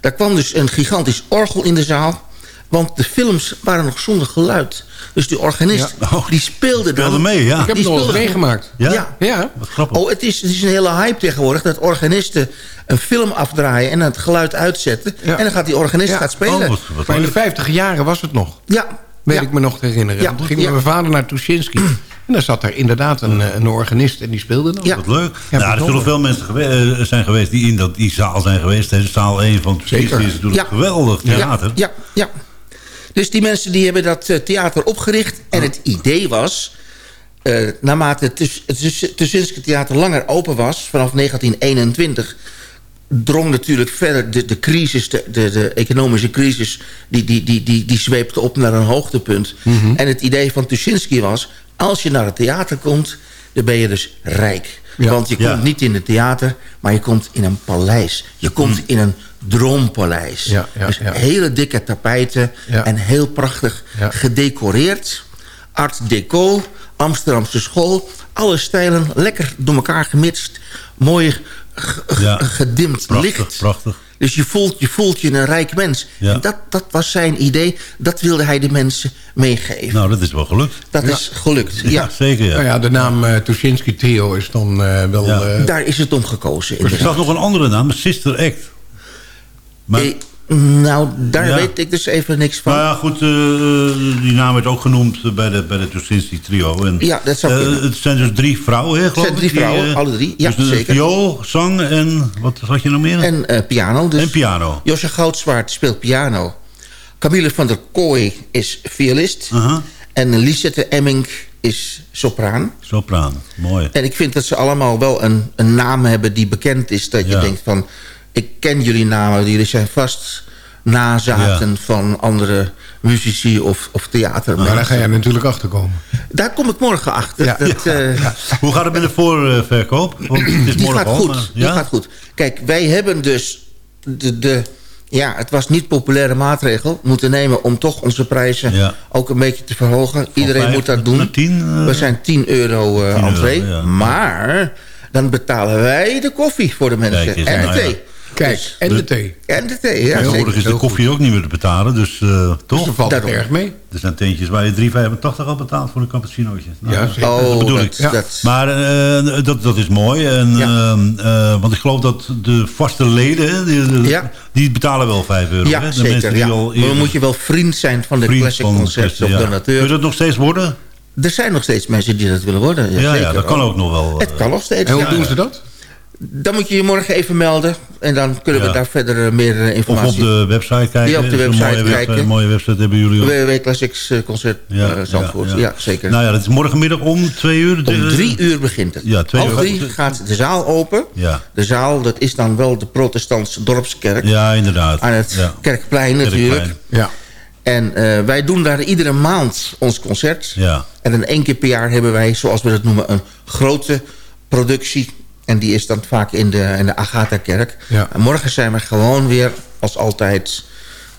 Speaker 7: Daar kwam dus een gigantisch orgel in de zaal... want de films waren nog zonder geluid. Dus die organist
Speaker 4: Ja. Oh,
Speaker 7: die speelde dan...
Speaker 4: speelde mee, ja.
Speaker 5: Ik heb
Speaker 7: Die
Speaker 5: het nog meegemaakt.
Speaker 4: Ja?
Speaker 7: Ja.
Speaker 5: Ja.
Speaker 4: Wat grappig.
Speaker 7: Oh, het is, het is een hele hype tegenwoordig... dat organisten een film afdraaien en het geluid uitzetten...
Speaker 5: Ja.
Speaker 7: en dan gaat die organist
Speaker 5: Ja.
Speaker 7: gaat spelen.
Speaker 4: Oh, wat, wat
Speaker 5: Maar in de
Speaker 4: leuk.
Speaker 5: vijftig jaren was het nog.
Speaker 7: ja,
Speaker 5: Weet
Speaker 7: ja.
Speaker 5: ik me nog te herinneren.
Speaker 7: Ja,
Speaker 5: Toen ging
Speaker 7: ja.
Speaker 5: mijn vader naar Tuschinski. en daar zat daar inderdaad een, eh, een organist en die speelde dan.
Speaker 7: Ja.
Speaker 4: Wat leuk.
Speaker 5: Ja,
Speaker 4: nou, er zullen veel mensen gewe- eh, zijn geweest die in dat, die zaal zijn geweest. hè. Zaal 1 van Tuschinski is natuurlijk
Speaker 7: Ja.
Speaker 4: geweldig theater.
Speaker 7: Ja, ja, ja. Dus die mensen die hebben dat eh, theater opgericht. En het idee was... eh, naarmate het Tus- het Tus- Tuschinski Theater langer open was... vanaf 1921 drong natuurlijk verder de, de crisis, de, de, de economische crisis... Die, die, die, die, die zweepte op naar een hoogtepunt. En het idee van Tuschinski was... als je naar het theater komt... dan ben je dus rijk.
Speaker 5: Ja.
Speaker 7: Want je
Speaker 4: Ja.
Speaker 7: komt niet in het theater, maar je komt in een paleis. Je komt in een droompaleis.
Speaker 5: Ja,
Speaker 7: dus hele dikke tapijten en heel prachtig gedecoreerd. Art deco, Amsterdamse school. Alle stijlen lekker door elkaar gemixed. Mooi gedimd
Speaker 4: Prachtig,
Speaker 7: licht.
Speaker 4: prachtig.
Speaker 7: Dus je voelt, je voelt je een rijk mens.
Speaker 4: Ja.
Speaker 7: En dat, dat was zijn idee. Dat wilde hij de mensen meegeven.
Speaker 4: Nou, dat is wel gelukt.
Speaker 7: dat is gelukt. Ja.
Speaker 4: zeker. Ja.
Speaker 5: Nou ja, de naam eh Tuschinski Trio is dan eh, wel...
Speaker 4: Ja.
Speaker 5: eh,
Speaker 7: Daar is het om gekozen.
Speaker 4: Er zat nog een andere naam, Sister Act. Maar,
Speaker 7: Eh, nou, daar
Speaker 4: Ja.
Speaker 7: weet ik dus even niks van.
Speaker 4: nou ja, goed, eh, die naam werd ook genoemd bij de, bij de Tuschinski trio. En,
Speaker 7: Ja, dat zou
Speaker 4: eh,
Speaker 7: kunnen.
Speaker 4: Het zijn dus drie vrouwen, hè, geloof
Speaker 7: zijn drie
Speaker 4: die,
Speaker 7: vrouwen,
Speaker 4: eh,
Speaker 7: alle drie. Ja,
Speaker 4: dus, eh,
Speaker 7: zeker.
Speaker 4: Viool, zang en wat had je nog meer?
Speaker 7: En eh, piano. Dus
Speaker 4: En piano.
Speaker 7: Josje Goudzwaard speelt piano. Camille van der Kooi is violist.
Speaker 4: Aha.
Speaker 7: En Lisette Emmink is sopraan.
Speaker 4: Sopraan, mooi.
Speaker 7: En ik vind dat ze allemaal wel een, een naam hebben die bekend is. Dat je denkt van, ik ken jullie namen. Jullie zijn vast nazaten
Speaker 4: Ja.
Speaker 7: van andere muzici of, of theater.
Speaker 5: maar daar ga jij natuurlijk achter komen.
Speaker 7: Daar kom ik morgen achter.
Speaker 5: Ja.
Speaker 7: Dat, eh,
Speaker 4: Hoe gaat het met de voorverkoop? Want het is
Speaker 7: die
Speaker 4: morgen
Speaker 7: gaat goed.
Speaker 4: maar-
Speaker 7: Die gaat goed. Kijk, wij hebben dus de, de... Ja, het was niet populaire maatregel moeten nemen... om toch onze prijzen
Speaker 4: Ja.
Speaker 7: ook een beetje te verhogen. Iedereen
Speaker 4: vijf
Speaker 7: moet dat doen.
Speaker 4: 10, eh,
Speaker 7: We zijn 10 euro
Speaker 4: 10 euro,
Speaker 7: entree.
Speaker 4: ja.
Speaker 7: Maar dan betalen wij de koffie voor de mensen. En de
Speaker 4: nou
Speaker 7: thee.
Speaker 5: Kijk,
Speaker 7: Dus-
Speaker 5: en de thee.
Speaker 7: en de thee, ja.
Speaker 4: Tegenwoordig is de koffie ook niet meer te betalen, dus eh,
Speaker 5: Dus
Speaker 4: toch?
Speaker 5: dan valt
Speaker 7: Daarom.
Speaker 5: erg mee.
Speaker 4: Er zijn teentjes waar je 3,85 al betaalt voor een cappuccinootje. Nou,
Speaker 5: Ja, zeker.
Speaker 7: Oh,
Speaker 4: dat bedoel
Speaker 7: dat,
Speaker 4: ik.
Speaker 5: Ja.
Speaker 7: dat-
Speaker 4: Maar eh, dat, dat is mooi. En,
Speaker 7: Ja.
Speaker 4: ehm, eh, want ik geloof dat de vaste leden, hè, die, die-
Speaker 7: Ja.
Speaker 4: die betalen wel 5 euro. hè?
Speaker 7: ja,
Speaker 4: De
Speaker 7: zeker.
Speaker 4: mensen die
Speaker 7: Ja.
Speaker 4: al
Speaker 7: Maar dan moet je wel vriend zijn van de Classic
Speaker 4: Christen,
Speaker 7: of donateur.
Speaker 4: Wil je dat nog steeds worden?
Speaker 7: Er zijn nog steeds mensen die dat willen worden.
Speaker 4: Ja, ja, dat kan ook nog wel.
Speaker 7: Het kan nog steeds.
Speaker 5: En hoe
Speaker 7: ja.
Speaker 5: doen ze dat?
Speaker 7: Dan moet je je morgen even melden. En dan kunnen we daar verder eh, meer eh,
Speaker 4: Of
Speaker 7: informatie...
Speaker 4: op de website kijken.
Speaker 7: Ja, op de
Speaker 4: is een
Speaker 7: website
Speaker 4: mooie
Speaker 7: kijken.
Speaker 4: Website, mooie website hebben jullie ook.
Speaker 7: WWW Classics eh, Concert ja, Zandvoort. Ja, zeker.
Speaker 4: Nou ja, dat is morgenmiddag om twee uur.
Speaker 7: Om drie uur begint het.
Speaker 4: Ja, twee
Speaker 7: Half
Speaker 4: uur.
Speaker 7: drie gaat de zaal open.
Speaker 4: Ja.
Speaker 7: De zaal, dat is dan wel de protestantse dorpskerk.
Speaker 4: Ja, inderdaad.
Speaker 7: Aan het
Speaker 4: ja.
Speaker 7: Kerkplein natuurlijk.
Speaker 4: Kerkplein.
Speaker 5: Ja.
Speaker 7: En eh, wij doen daar iedere maand ons concert.
Speaker 4: Ja.
Speaker 7: En dan één keer per jaar hebben wij, zoals we dat noemen... een grote productie. En die is dan vaak in de, in de Agatha-kerk.
Speaker 5: Ja.
Speaker 7: En morgen zijn we gewoon weer, als altijd...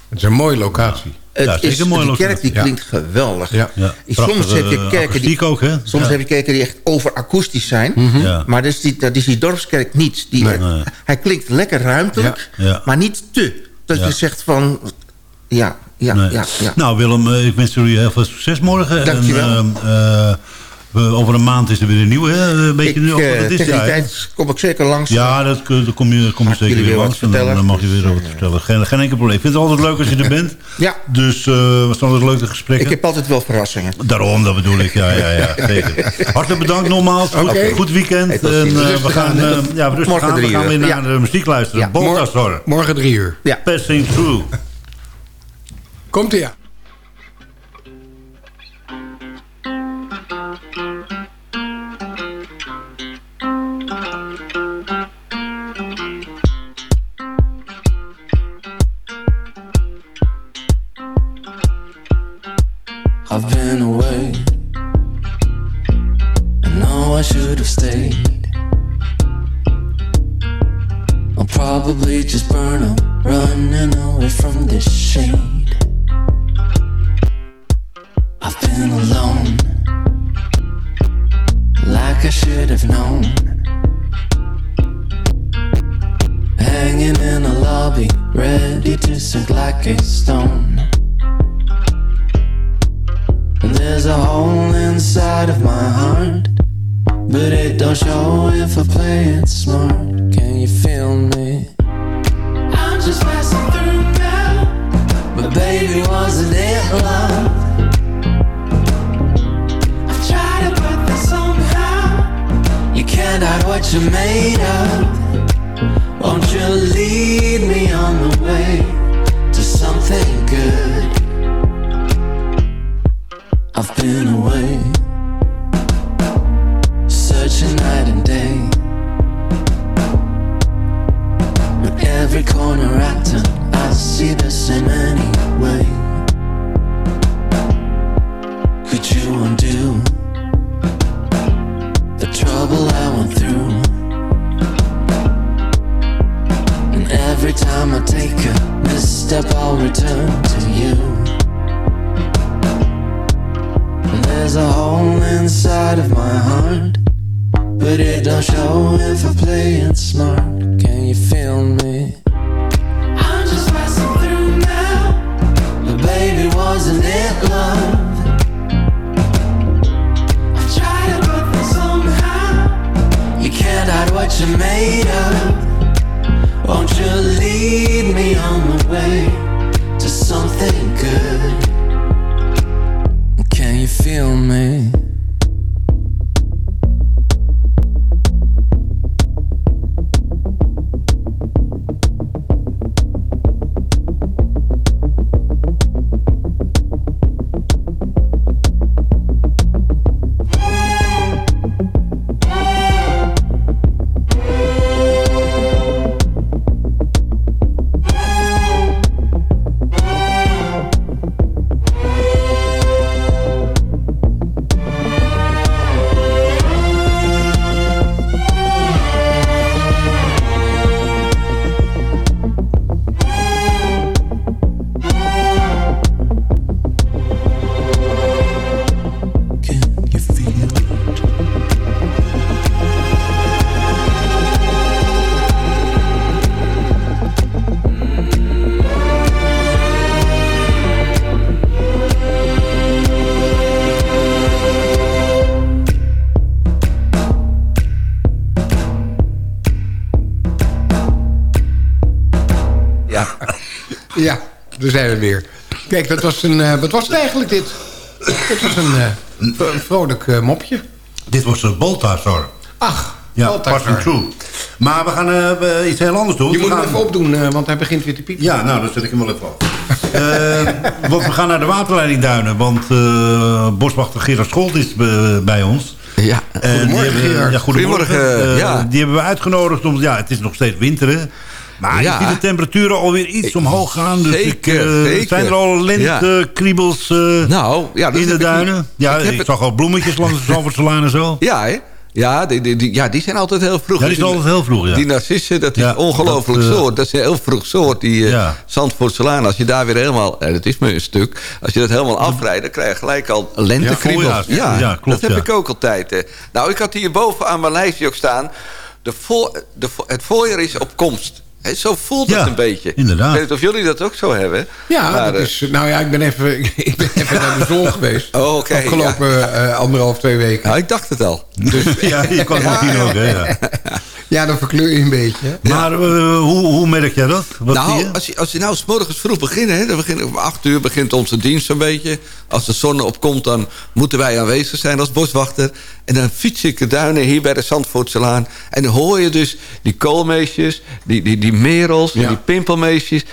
Speaker 5: Het is een mooie locatie.
Speaker 7: Het
Speaker 4: Ja,
Speaker 7: is,
Speaker 4: een mooie
Speaker 7: die kerk
Speaker 4: locatie.
Speaker 7: die
Speaker 5: Ja.
Speaker 7: klinkt geweldig.
Speaker 5: Ja.
Speaker 4: Ja,
Speaker 7: Soms heb je
Speaker 4: eh,
Speaker 7: kerken die,
Speaker 4: ook, hè?
Speaker 7: soms
Speaker 4: Ja.
Speaker 7: heb je kerken die echt overakoestisch zijn.
Speaker 4: Ja.
Speaker 7: Maar dat is, die, dat is die dorpskerk niet. Die,
Speaker 4: Nee. Nee.
Speaker 7: Hij klinkt lekker ruimtelijk,
Speaker 4: Ja. Ja.
Speaker 7: maar niet te. Dat
Speaker 4: Ja.
Speaker 7: je zegt van... Ja, ja,
Speaker 4: Nee.
Speaker 7: ja, ja.
Speaker 4: Nou Willem, eh, ik wens jullie heel veel succes morgen.
Speaker 7: Dankjewel.
Speaker 4: En, ehm, eh, we- over een maand is er weer een nieuwe. Hè? Beetje
Speaker 7: ik,
Speaker 4: nu ook
Speaker 7: eh,
Speaker 4: is.
Speaker 7: tegen die
Speaker 4: Ja,
Speaker 7: tijd kom ik zeker langs.
Speaker 4: Ja, dat, kom je, kom zeker weer
Speaker 7: weer
Speaker 4: langs. En dan, mag je weer wat vertellen. Geen, geen enkel probleem. Ik vind het altijd leuk als je er bent.
Speaker 7: Ja.
Speaker 4: Dus eh het zijn altijd leuke gesprekken.
Speaker 7: Ik heb altijd wel verrassingen.
Speaker 4: Daarom, dat bedoel ik. Ja, ja, ja, zeker. Hartelijk bedankt nogmaals. Goed, weekend.
Speaker 7: Hey,
Speaker 4: en, eh, we gaan, ja, rustig
Speaker 7: Morgen
Speaker 4: aan. We gaan weer naar
Speaker 7: Ja.
Speaker 4: de muziek luisteren.
Speaker 7: Ja.
Speaker 4: Baltasar.
Speaker 5: Morgen drie uur.
Speaker 7: Ja.
Speaker 4: Passing Through.
Speaker 5: Komt ie
Speaker 9: I'll probably just burn up, running away from this shade. I've been alone, like I should have known. Hanging in a lobby, ready to sink like a stone. And There's a hole inside of my heart, but it don't show if I play it smart. Feel me?
Speaker 5: Was een, eh, wat was het eigenlijk dit? Het was een, eh, een vrolijk eh, mopje.
Speaker 4: Dit was een Balthazar.
Speaker 5: Ach,
Speaker 4: Ja, passing true. Maar we gaan eh, iets heel anders doen.
Speaker 5: Je
Speaker 4: We
Speaker 5: moet hem even opdoen, eh, want hij begint weer te piepen.
Speaker 4: Ja, nou, dan zet ik hem wel even af. Eh, want we gaan naar de waterleidingduinen. Want eh, boswachter Gerard Scholt is bij ons.
Speaker 10: Ja,
Speaker 4: die
Speaker 5: goedemorgen,
Speaker 4: hebben-
Speaker 5: Gerard.
Speaker 4: Ja, goedemorgen.
Speaker 10: Goedemorgen, ja.
Speaker 4: Die hebben we uitgenodigd. Om, ja, het is nog steeds winter, hè? Maar
Speaker 10: Ja.
Speaker 4: je ziet de temperaturen alweer iets omhoog gaan. Dus
Speaker 10: Zeker,
Speaker 4: ik, eh,
Speaker 10: zeker.
Speaker 4: Zijn er al lentekriebels eh
Speaker 10: Nou, ja, dat
Speaker 4: in de
Speaker 10: ik
Speaker 4: duinen?
Speaker 10: niet.
Speaker 4: Ja,
Speaker 10: Ik
Speaker 4: ik, zag al bloemetjes langs de Zalvoortselaan en zo.
Speaker 10: Ja, hè? Ja, die, die, die- ja, die zijn altijd heel vroeg.
Speaker 4: Ja, die zijn altijd heel vroeg, ja.
Speaker 10: Die narcissen, dat is
Speaker 4: Ja,
Speaker 10: ongelooflijk
Speaker 4: dat, eh,
Speaker 10: soort. Dat is een heel vroeg soort, die eh
Speaker 4: Ja.
Speaker 10: Zandvoortselaan. Als je daar weer helemaal, en het is maar een stuk... als je dat helemaal afrijdt, dan krijg je gelijk al lentekriebels.
Speaker 4: Ja. Ja, klopt,
Speaker 10: dat heb ik ook altijd. eh. Nou, ik had hier boven aan mijn lijstje ook staan... De voor, de, het voorjaar is op komst. Zo voelt
Speaker 4: Ja,
Speaker 10: het een beetje.
Speaker 4: inderdaad.
Speaker 10: Ik weet niet of jullie dat ook zo hebben.
Speaker 5: Ja,
Speaker 10: Maar,
Speaker 5: dat
Speaker 10: eh,
Speaker 5: is, nou ja, ik ben even, ik ben even naar de zon geweest.
Speaker 10: Oh, oké,
Speaker 5: Afgelopen eh, anderhalf, twee weken.
Speaker 10: ja, ik dacht het al.
Speaker 5: Dus
Speaker 4: Ja, je kan het ook, hè? Ja.
Speaker 5: ja, dan verkleur je een beetje.
Speaker 4: Maar eh, hoe, hoe merk jij dat? Wat
Speaker 10: nou,
Speaker 4: je?
Speaker 10: als je, als je nou s morgens vroeg begint, hè, dan beginnen om acht uur begint onze dienst een beetje. Als de zon opkomt, dan moeten wij aanwezig zijn als boswachter. En dan fiets ik de duinen hier bij de Zandvoortselaan. En dan hoor je dus die koolmeesjes, die, die, die merels,
Speaker 5: Ja.
Speaker 10: die pimpelmeesjes.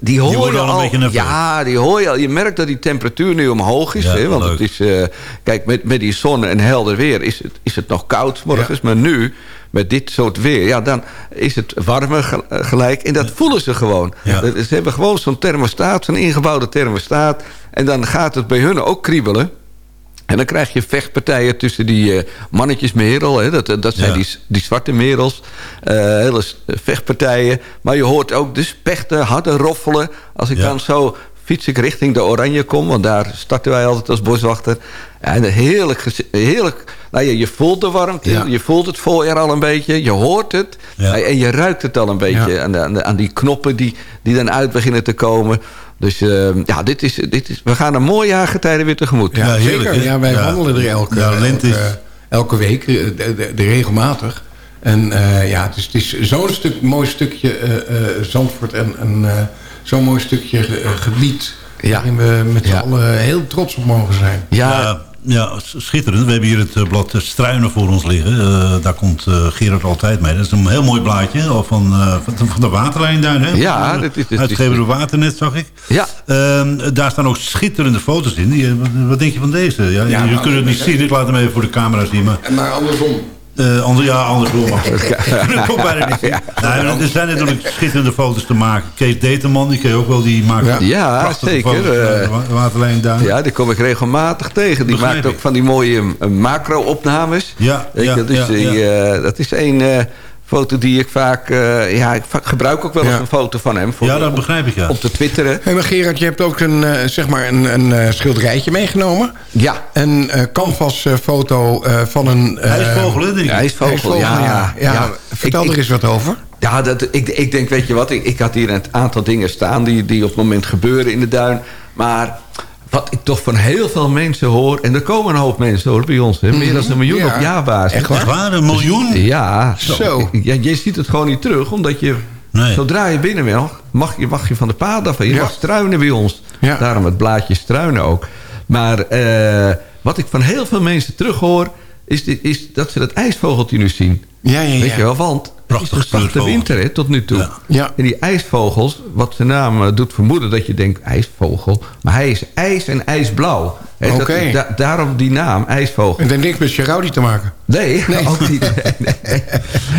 Speaker 10: Die hoor je
Speaker 4: al
Speaker 10: ja, die hoor je al. Je merkt dat die temperatuur nu omhoog is.
Speaker 4: Ja,
Speaker 10: hè, want
Speaker 4: leuk.
Speaker 10: het is, eh, kijk, met, met die zon en helder weer is het, is het nog koud morgens. Maar nu, met dit soort weer, ja, dan is het warmer eh, gelijk. En dat voelen ze gewoon. Ze hebben gewoon zo'n thermostaat, zo'n ingebouwde thermostaat. En dan gaat het bij hun ook kriebelen. En dan krijg je vechtpartijen tussen die eh, mannetjes merel. Hè, dat, dat zijn
Speaker 4: Ja.
Speaker 10: die, die zwarte merels. eh, hele vechtpartijen. Maar je hoort ook de spechten harde roffelen. Als ik
Speaker 4: Ja.
Speaker 10: dan zo fiets ik richting de Oranje kom. Want daar starten wij altijd als boswachter. En heerlijk, heerlijk. Nou ja, je voelt de warmte.
Speaker 5: Ja.
Speaker 10: Je voelt het voorjaar al een beetje. Je hoort het.
Speaker 4: Ja.
Speaker 10: En je ruikt het al een beetje. Aan, de- aan, de- aan die knoppen die, die dan uit beginnen te komen. Dus eh, ja, dit is, dit is, we gaan een mooie jaargetijden weer tegemoet.
Speaker 5: Ja, zeker. Ja, wij
Speaker 4: Ja.
Speaker 5: wandelen er elke,
Speaker 4: Ja,
Speaker 5: elke, elke week, eh, de, de- de regelmatig. En eh, ja, het is, het is zo'n stuk, mooi stukje eh, eh, Zandvoort en, en eh, zo'n mooi stukje gebied...
Speaker 10: Ja.
Speaker 5: waarin we met z'n
Speaker 10: Ja.
Speaker 5: allen heel trots op mogen zijn.
Speaker 10: Ja,
Speaker 4: Ja, schitterend. We hebben hier het eh, blad eh, Struinen voor ons liggen. Eh, daar komt eh, Gerard altijd mee. Dat is een heel mooi blaadje van, eh, van, de waterlijnduin. Hè?
Speaker 10: Ja, dat is-
Speaker 4: Uitgever door Waternet, zag ik.
Speaker 10: ja.
Speaker 4: Ehm, daar staan ook schitterende foto's in. Die, wat, wat denk je van deze? Ja,
Speaker 5: Ja,
Speaker 4: je
Speaker 5: nou,
Speaker 4: kunt het niet zien. Ik laat hem even voor de camera zien. Maar,
Speaker 5: Maar andersom.
Speaker 4: Eh, ander, ja, andersom. Maar dat komt bijna niet maar er zijn natuurlijk schitterende foto's te maken. Kees Determan, die ken je ook wel. Die maakt
Speaker 5: Ja.
Speaker 10: Ja,
Speaker 4: prachtige
Speaker 10: zeker.
Speaker 4: foto's
Speaker 10: Eh,
Speaker 4: wa- Waterlijnduin.
Speaker 10: Ja, die kom ik regelmatig tegen. Die
Speaker 4: Begrijp
Speaker 10: maakt
Speaker 4: ik.
Speaker 10: ook van die mooie eh, macro-opnames.
Speaker 4: Ja, ja, ja,
Speaker 10: die,
Speaker 4: ja.
Speaker 10: eh, dat is een eh, foto die ik vaak... eh, ja, ik gebruik ook wel eens
Speaker 5: Ja.
Speaker 10: een foto van hem. Voor,
Speaker 4: Ja, dat begrijp ik, ja.
Speaker 10: Om te twitteren.
Speaker 5: Hey, maar Gerard, je hebt ook een, eh, zeg maar een, een eh, schilderijtje meegenomen.
Speaker 10: Ja.
Speaker 5: Een eh canvasfoto eh, van een... eh,
Speaker 4: IJsvogel, hè, denk ik.
Speaker 10: IJsvogel,
Speaker 5: ijsvogel,
Speaker 10: ja.
Speaker 5: ja. ja.
Speaker 10: Ja,
Speaker 5: Vertel
Speaker 10: ik-
Speaker 5: er eens wat over.
Speaker 10: Ja, dat, ik, ik denk, weet je wat, ik, ik had hier een aantal dingen staan... Die, die op het moment gebeuren in de duin. Maar wat ik toch van heel veel mensen hoor... en er komen een hoop mensen hoor bij ons, hè, meer dan een miljoen
Speaker 5: Ja.
Speaker 10: op jaarbasis.
Speaker 5: Echt waar?
Speaker 4: Een miljoen?
Speaker 10: Ja,
Speaker 5: Zo.
Speaker 10: Ja, je ziet het gewoon niet terug, omdat je...
Speaker 4: Nee.
Speaker 10: Zodra je binnen wil, mag je, mag je van de paad af. Je
Speaker 5: Ja.
Speaker 10: mag struinen bij ons.
Speaker 5: Ja.
Speaker 10: Daarom het blaadje struinen ook. Maar eh, wat ik van heel veel mensen terughoor... Is, is dat ze dat ijsvogeltje nu zien.
Speaker 5: Ja, ja, ja.
Speaker 10: Weet je wel, want
Speaker 4: Prachtig
Speaker 10: is
Speaker 4: kleurvogel.
Speaker 10: winter hè, tot nu toe.
Speaker 4: Ja.
Speaker 5: Ja.
Speaker 10: En die ijsvogels, wat zijn naam eh, doet vermoeden... dat je denkt, ijsvogel. Maar hij is ijs en ijsblauw.
Speaker 5: Oké.
Speaker 10: da- daarom die naam, ijsvogel.
Speaker 5: Het heeft niks met Gerardi te maken.
Speaker 10: Nee, ook niet. Nee, nee.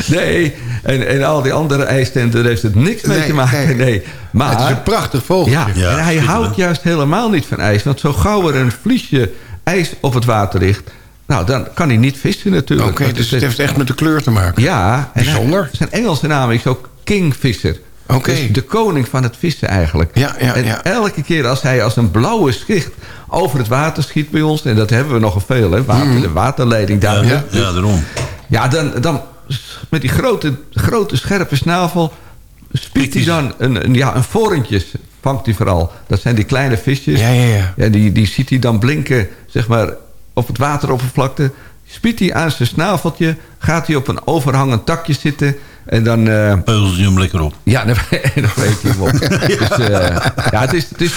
Speaker 10: Nee, En, en al die andere ijstenten, daar heeft het niks mee
Speaker 5: Nee,
Speaker 10: te maken.
Speaker 5: nee.
Speaker 10: Nee. Maar,
Speaker 5: het is een prachtig vogeltje.
Speaker 10: ja,
Speaker 4: Ja,
Speaker 10: en hij houdt juist helemaal niet van ijs. Want zo gauw er een vliesje ijs op het water ligt... nou, dan kan hij niet vissen natuurlijk.
Speaker 5: Oké, dus het heeft echt met de kleur te maken.
Speaker 10: Ja. en
Speaker 5: Bijzonder.
Speaker 10: hij- zijn Engelse naam is ook kingvisser.
Speaker 5: Oké.
Speaker 10: Dus de koning van het vissen eigenlijk.
Speaker 5: Ja, ja,
Speaker 10: en
Speaker 5: ja.
Speaker 10: elke keer als hij als een blauwe schicht over het water schiet bij ons... en dat hebben we nogal veel, hè, water, de waterleiding daar.
Speaker 4: Ja, ja, daarom.
Speaker 10: Ja, dan, dan met die grote, grote scherpe snavel spiet hij dan een, een, ja, een vorentje vangt hij vooral. Dat zijn die kleine visjes.
Speaker 5: Ja, ja, ja.
Speaker 10: die, die ziet hij dan blinken, zeg maar, op het wateroppervlakte. Spiet hij aan zijn snaveltje, gaat hij op een overhangend takje zitten... en dan... eh,
Speaker 4: Peuzelt je hem lekker op.
Speaker 10: ja, dan, dan weet je hem op. Dus, eh, ja, het is, het is,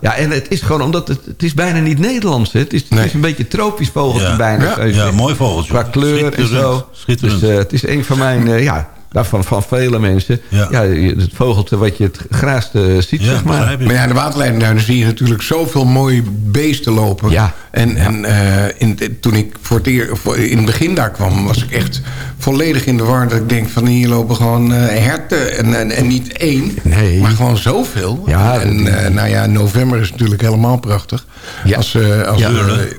Speaker 10: ja, en het is gewoon omdat het, het is bijna niet Nederlands. Hè. Het, is, het
Speaker 5: Nee.
Speaker 10: is een beetje tropisch vogeltje
Speaker 4: Ja.
Speaker 10: bijna.
Speaker 5: Ja.
Speaker 4: mooi vogeltje.
Speaker 10: Qua kleur en zo.
Speaker 4: Schitterend.
Speaker 10: Dus eh, het is een van mijn, ja, nou, van, van vele mensen.
Speaker 4: Ja.
Speaker 10: Ja. het vogeltje wat je het graagste ziet,
Speaker 4: Ja,
Speaker 10: zeg maar.
Speaker 5: Maar ja, in de waterleidingduinen zie je natuurlijk zoveel mooie beesten lopen.
Speaker 10: Ja.
Speaker 5: En, en eh, in, toen ik voor het eer, voor- in het begin daar kwam, was ik echt volledig in de war. Dat ik denk van hier lopen gewoon eh, herten. En, en, en niet één,
Speaker 10: Nee.
Speaker 5: maar gewoon zoveel.
Speaker 10: Ja,
Speaker 5: en eh, nou ja, november is natuurlijk helemaal prachtig.
Speaker 10: Ja.
Speaker 5: Als, eh, als
Speaker 10: Ja.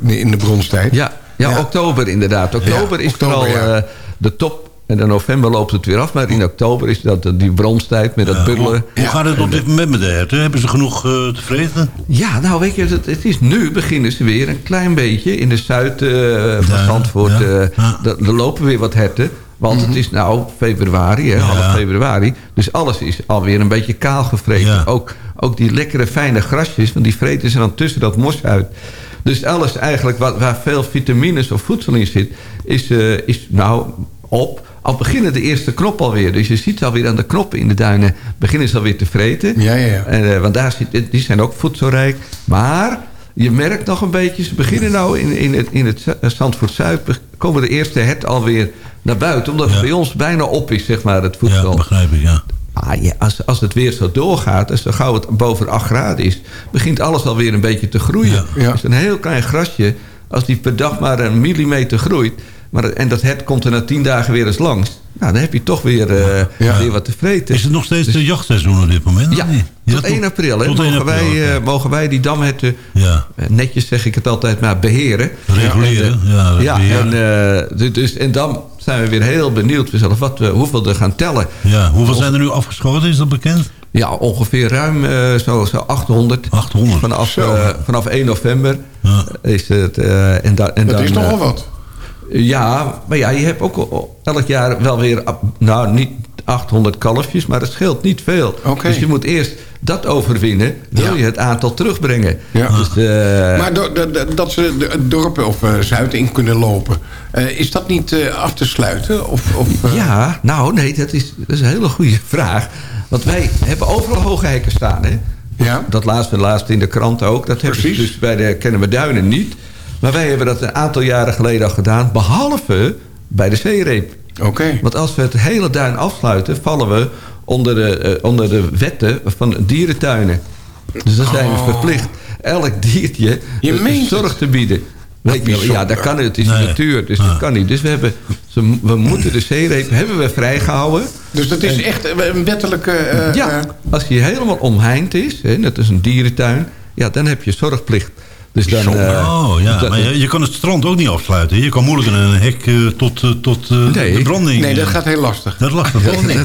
Speaker 5: eh, in de bronstijd.
Speaker 10: Ja, ja,
Speaker 5: Ja.
Speaker 10: oktober inderdaad. Oktober
Speaker 5: Ja,
Speaker 10: is
Speaker 5: oktober,
Speaker 10: vooral
Speaker 5: ja.
Speaker 10: eh, de top. En in november loopt het weer af. Maar in oktober is dat die bronstijd met dat
Speaker 4: Ja,
Speaker 10: buddelen.
Speaker 4: Hoe gaat het op dit moment met de herten? Hebben ze genoeg eh, te vreten?
Speaker 10: Ja, nou weet je, het, het is nu beginnen ze weer een klein beetje in de zuid eh, van
Speaker 4: Ja,
Speaker 10: Zandvoort.
Speaker 4: ja,
Speaker 10: eh,
Speaker 4: ja.
Speaker 10: da- Er lopen weer wat herten. Want het is nou februari, hè, half februari. Dus alles is alweer een beetje kaal gevreten.
Speaker 4: Ja.
Speaker 10: Ook, ook die lekkere fijne grasjes, want die vreten ze dan tussen dat mos uit. Dus alles eigenlijk wat, waar veel vitamines of voedsel in zit, is, eh, is nou op. Al beginnen de eerste knop alweer. Dus je ziet alweer aan de knoppen in de duinen beginnen ze alweer te vreten.
Speaker 5: Ja, ja, ja.
Speaker 10: En, eh, want daar zit, die zijn ook voedselrijk. Maar je merkt nog een beetje... ze beginnen nou in, in het, in het eh, Zandvoort Zuid... komen de eerste het alweer naar buiten. Omdat het bij ons bijna op is, zeg maar, het voedsel.
Speaker 4: Ja, begrijp ik, ja.
Speaker 10: Maar ja, als, als het weer zo doorgaat... en zo gauw het boven 8 graden is... begint alles alweer een beetje te groeien.
Speaker 4: Ja.
Speaker 5: Ja.
Speaker 10: Dus een heel klein grasje... als die per dag maar een millimeter groeit... Maar, en dat het komt er na tien dagen weer eens langs... Nou, dan heb je toch weer, eh,
Speaker 5: Ja.
Speaker 10: weer wat te vreten.
Speaker 4: Is het nog steeds de jachtseizoen op dit moment?
Speaker 10: Dus- Ja,
Speaker 4: of niet?
Speaker 10: tot 1 april. Hè,
Speaker 4: Tot 1
Speaker 10: mogen,
Speaker 4: april,
Speaker 10: wij, eh, mogen wij die damherten,
Speaker 4: Ja.
Speaker 10: eh, netjes zeg ik het altijd maar, beheren.
Speaker 4: Reguleren,
Speaker 10: En,
Speaker 4: ja,
Speaker 10: ja
Speaker 4: beheren.
Speaker 10: en, eh, du- dus, en dan zijn we weer heel benieuwd zelf wat we, hoeveel er gaan tellen.
Speaker 4: Ja, hoeveel zijn er nu afgeschoten? Is dat bekend?
Speaker 10: Ja, ongeveer ruim eh, zo, zo 800.
Speaker 4: 800.
Speaker 10: Vanaf, vanaf 1 november
Speaker 4: Ja.
Speaker 10: is het. eh, en, da, en
Speaker 5: Dat
Speaker 10: dan,
Speaker 5: is nogal wat.
Speaker 10: Ja, maar ja, je hebt ook elk jaar wel weer... Nou, niet 800 kalfjes, maar het scheelt niet veel. Dus je moet eerst dat overwinnen... wil
Speaker 5: Ja.
Speaker 10: je het aantal terugbrengen.
Speaker 5: Ja.
Speaker 10: Dus, eh,
Speaker 5: Maar dat ze het dorp of eh, Zuid in kunnen lopen... eh, is dat niet af te sluiten? Of, of,
Speaker 10: Ja, nou nee, dat is, dat is een hele goede vraag. Want wij hebben overal hoge hekken staan. Hè?
Speaker 5: Ja.
Speaker 10: Dat laatste laatst in de krant ook. Dat hebben ze dus bij de Kennen we Duinen niet. Maar wij hebben dat een aantal jaren geleden al gedaan. Behalve bij de zeereep.
Speaker 5: Oké.
Speaker 10: Want als we het hele duin afsluiten... vallen we onder de, eh, onder de wetten van dierentuinen. Dus dan zijn we verplicht elk diertje eh, zorg
Speaker 5: het.
Speaker 10: te bieden. Weet je ja, dat kan het. Het is
Speaker 4: Nee.
Speaker 10: de natuur, dus
Speaker 4: Ah.
Speaker 10: dat kan niet. Dus we, hebben, we moeten de zeereep hebben we vrijgehouden.
Speaker 5: Dus dat is echt een wettelijke... eh, eh,
Speaker 10: Ja, als je helemaal omheind is, hè, net als een dierentuin... Ja, dan heb je zorgplicht. Dus dan, eh,
Speaker 4: oh ja,
Speaker 10: dat-
Speaker 4: maar je, je kan het strand ook niet afsluiten. Je kan moeilijk een hek eh, tot, eh, tot
Speaker 10: Nee.
Speaker 4: de branding.
Speaker 10: Nee, dat gaat
Speaker 5: heel lastig.
Speaker 4: Dat lastig toch?
Speaker 10: Nee.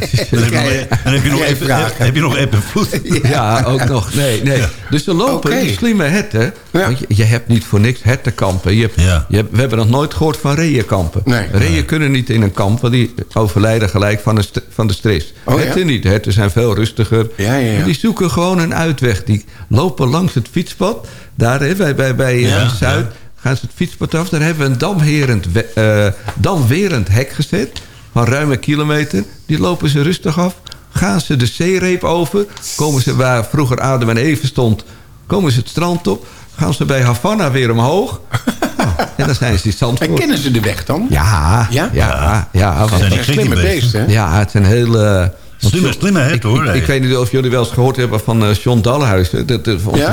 Speaker 4: Dan heb je nog, dan heb je nog,
Speaker 10: hè?
Speaker 4: heb je nog app en vloed.
Speaker 10: Ja, ook nog. Nee, nee. Dus er lopen die slimme herten. Want je, je hebt niet voor niks hertenkampen. Je hebt, je hebt, we hebben nog nooit gehoord van reeënkampen.
Speaker 5: Nee.
Speaker 10: Reeën kunnen niet in een kamp, want die overlijden gelijk van de, st- van de stress.
Speaker 5: Oh, ja?
Speaker 10: herten niet. Herten zijn veel rustiger.
Speaker 5: Ja, ja, ja.
Speaker 10: Die zoeken gewoon een uitweg. Die lopen langs het fietspad. Daar hè, bij, bij, bij eh,
Speaker 4: Ja,
Speaker 10: Zuid gaan ze het fietspad af. Daar hebben we een damwerend, we- eh, damwerend hek gezet. Van ruim een kilometer. Die lopen ze rustig af. Gaan ze de zeereep over. Komen ze waar vroeger Adam en Even stond. Komen ze het strand op. Gaan ze bij Havana weer omhoog. Nou, en dan zijn ze
Speaker 5: En
Speaker 10: Zandvoort.
Speaker 5: kennen ze de weg dan?
Speaker 10: Ja,
Speaker 5: Ja?
Speaker 10: ja, ja. want-
Speaker 4: Zijn die
Speaker 5: Een
Speaker 4: gekke
Speaker 5: slimme
Speaker 4: beesten?
Speaker 5: beest, hè?
Speaker 10: ja, het zijn hele...
Speaker 4: Slimme, slimme
Speaker 10: ik,
Speaker 4: hert hoor.
Speaker 10: ik, ik weet niet of jullie wel eens gehoord hebben van eh John Dalhuizen. Dat, dat, onze
Speaker 5: Ja?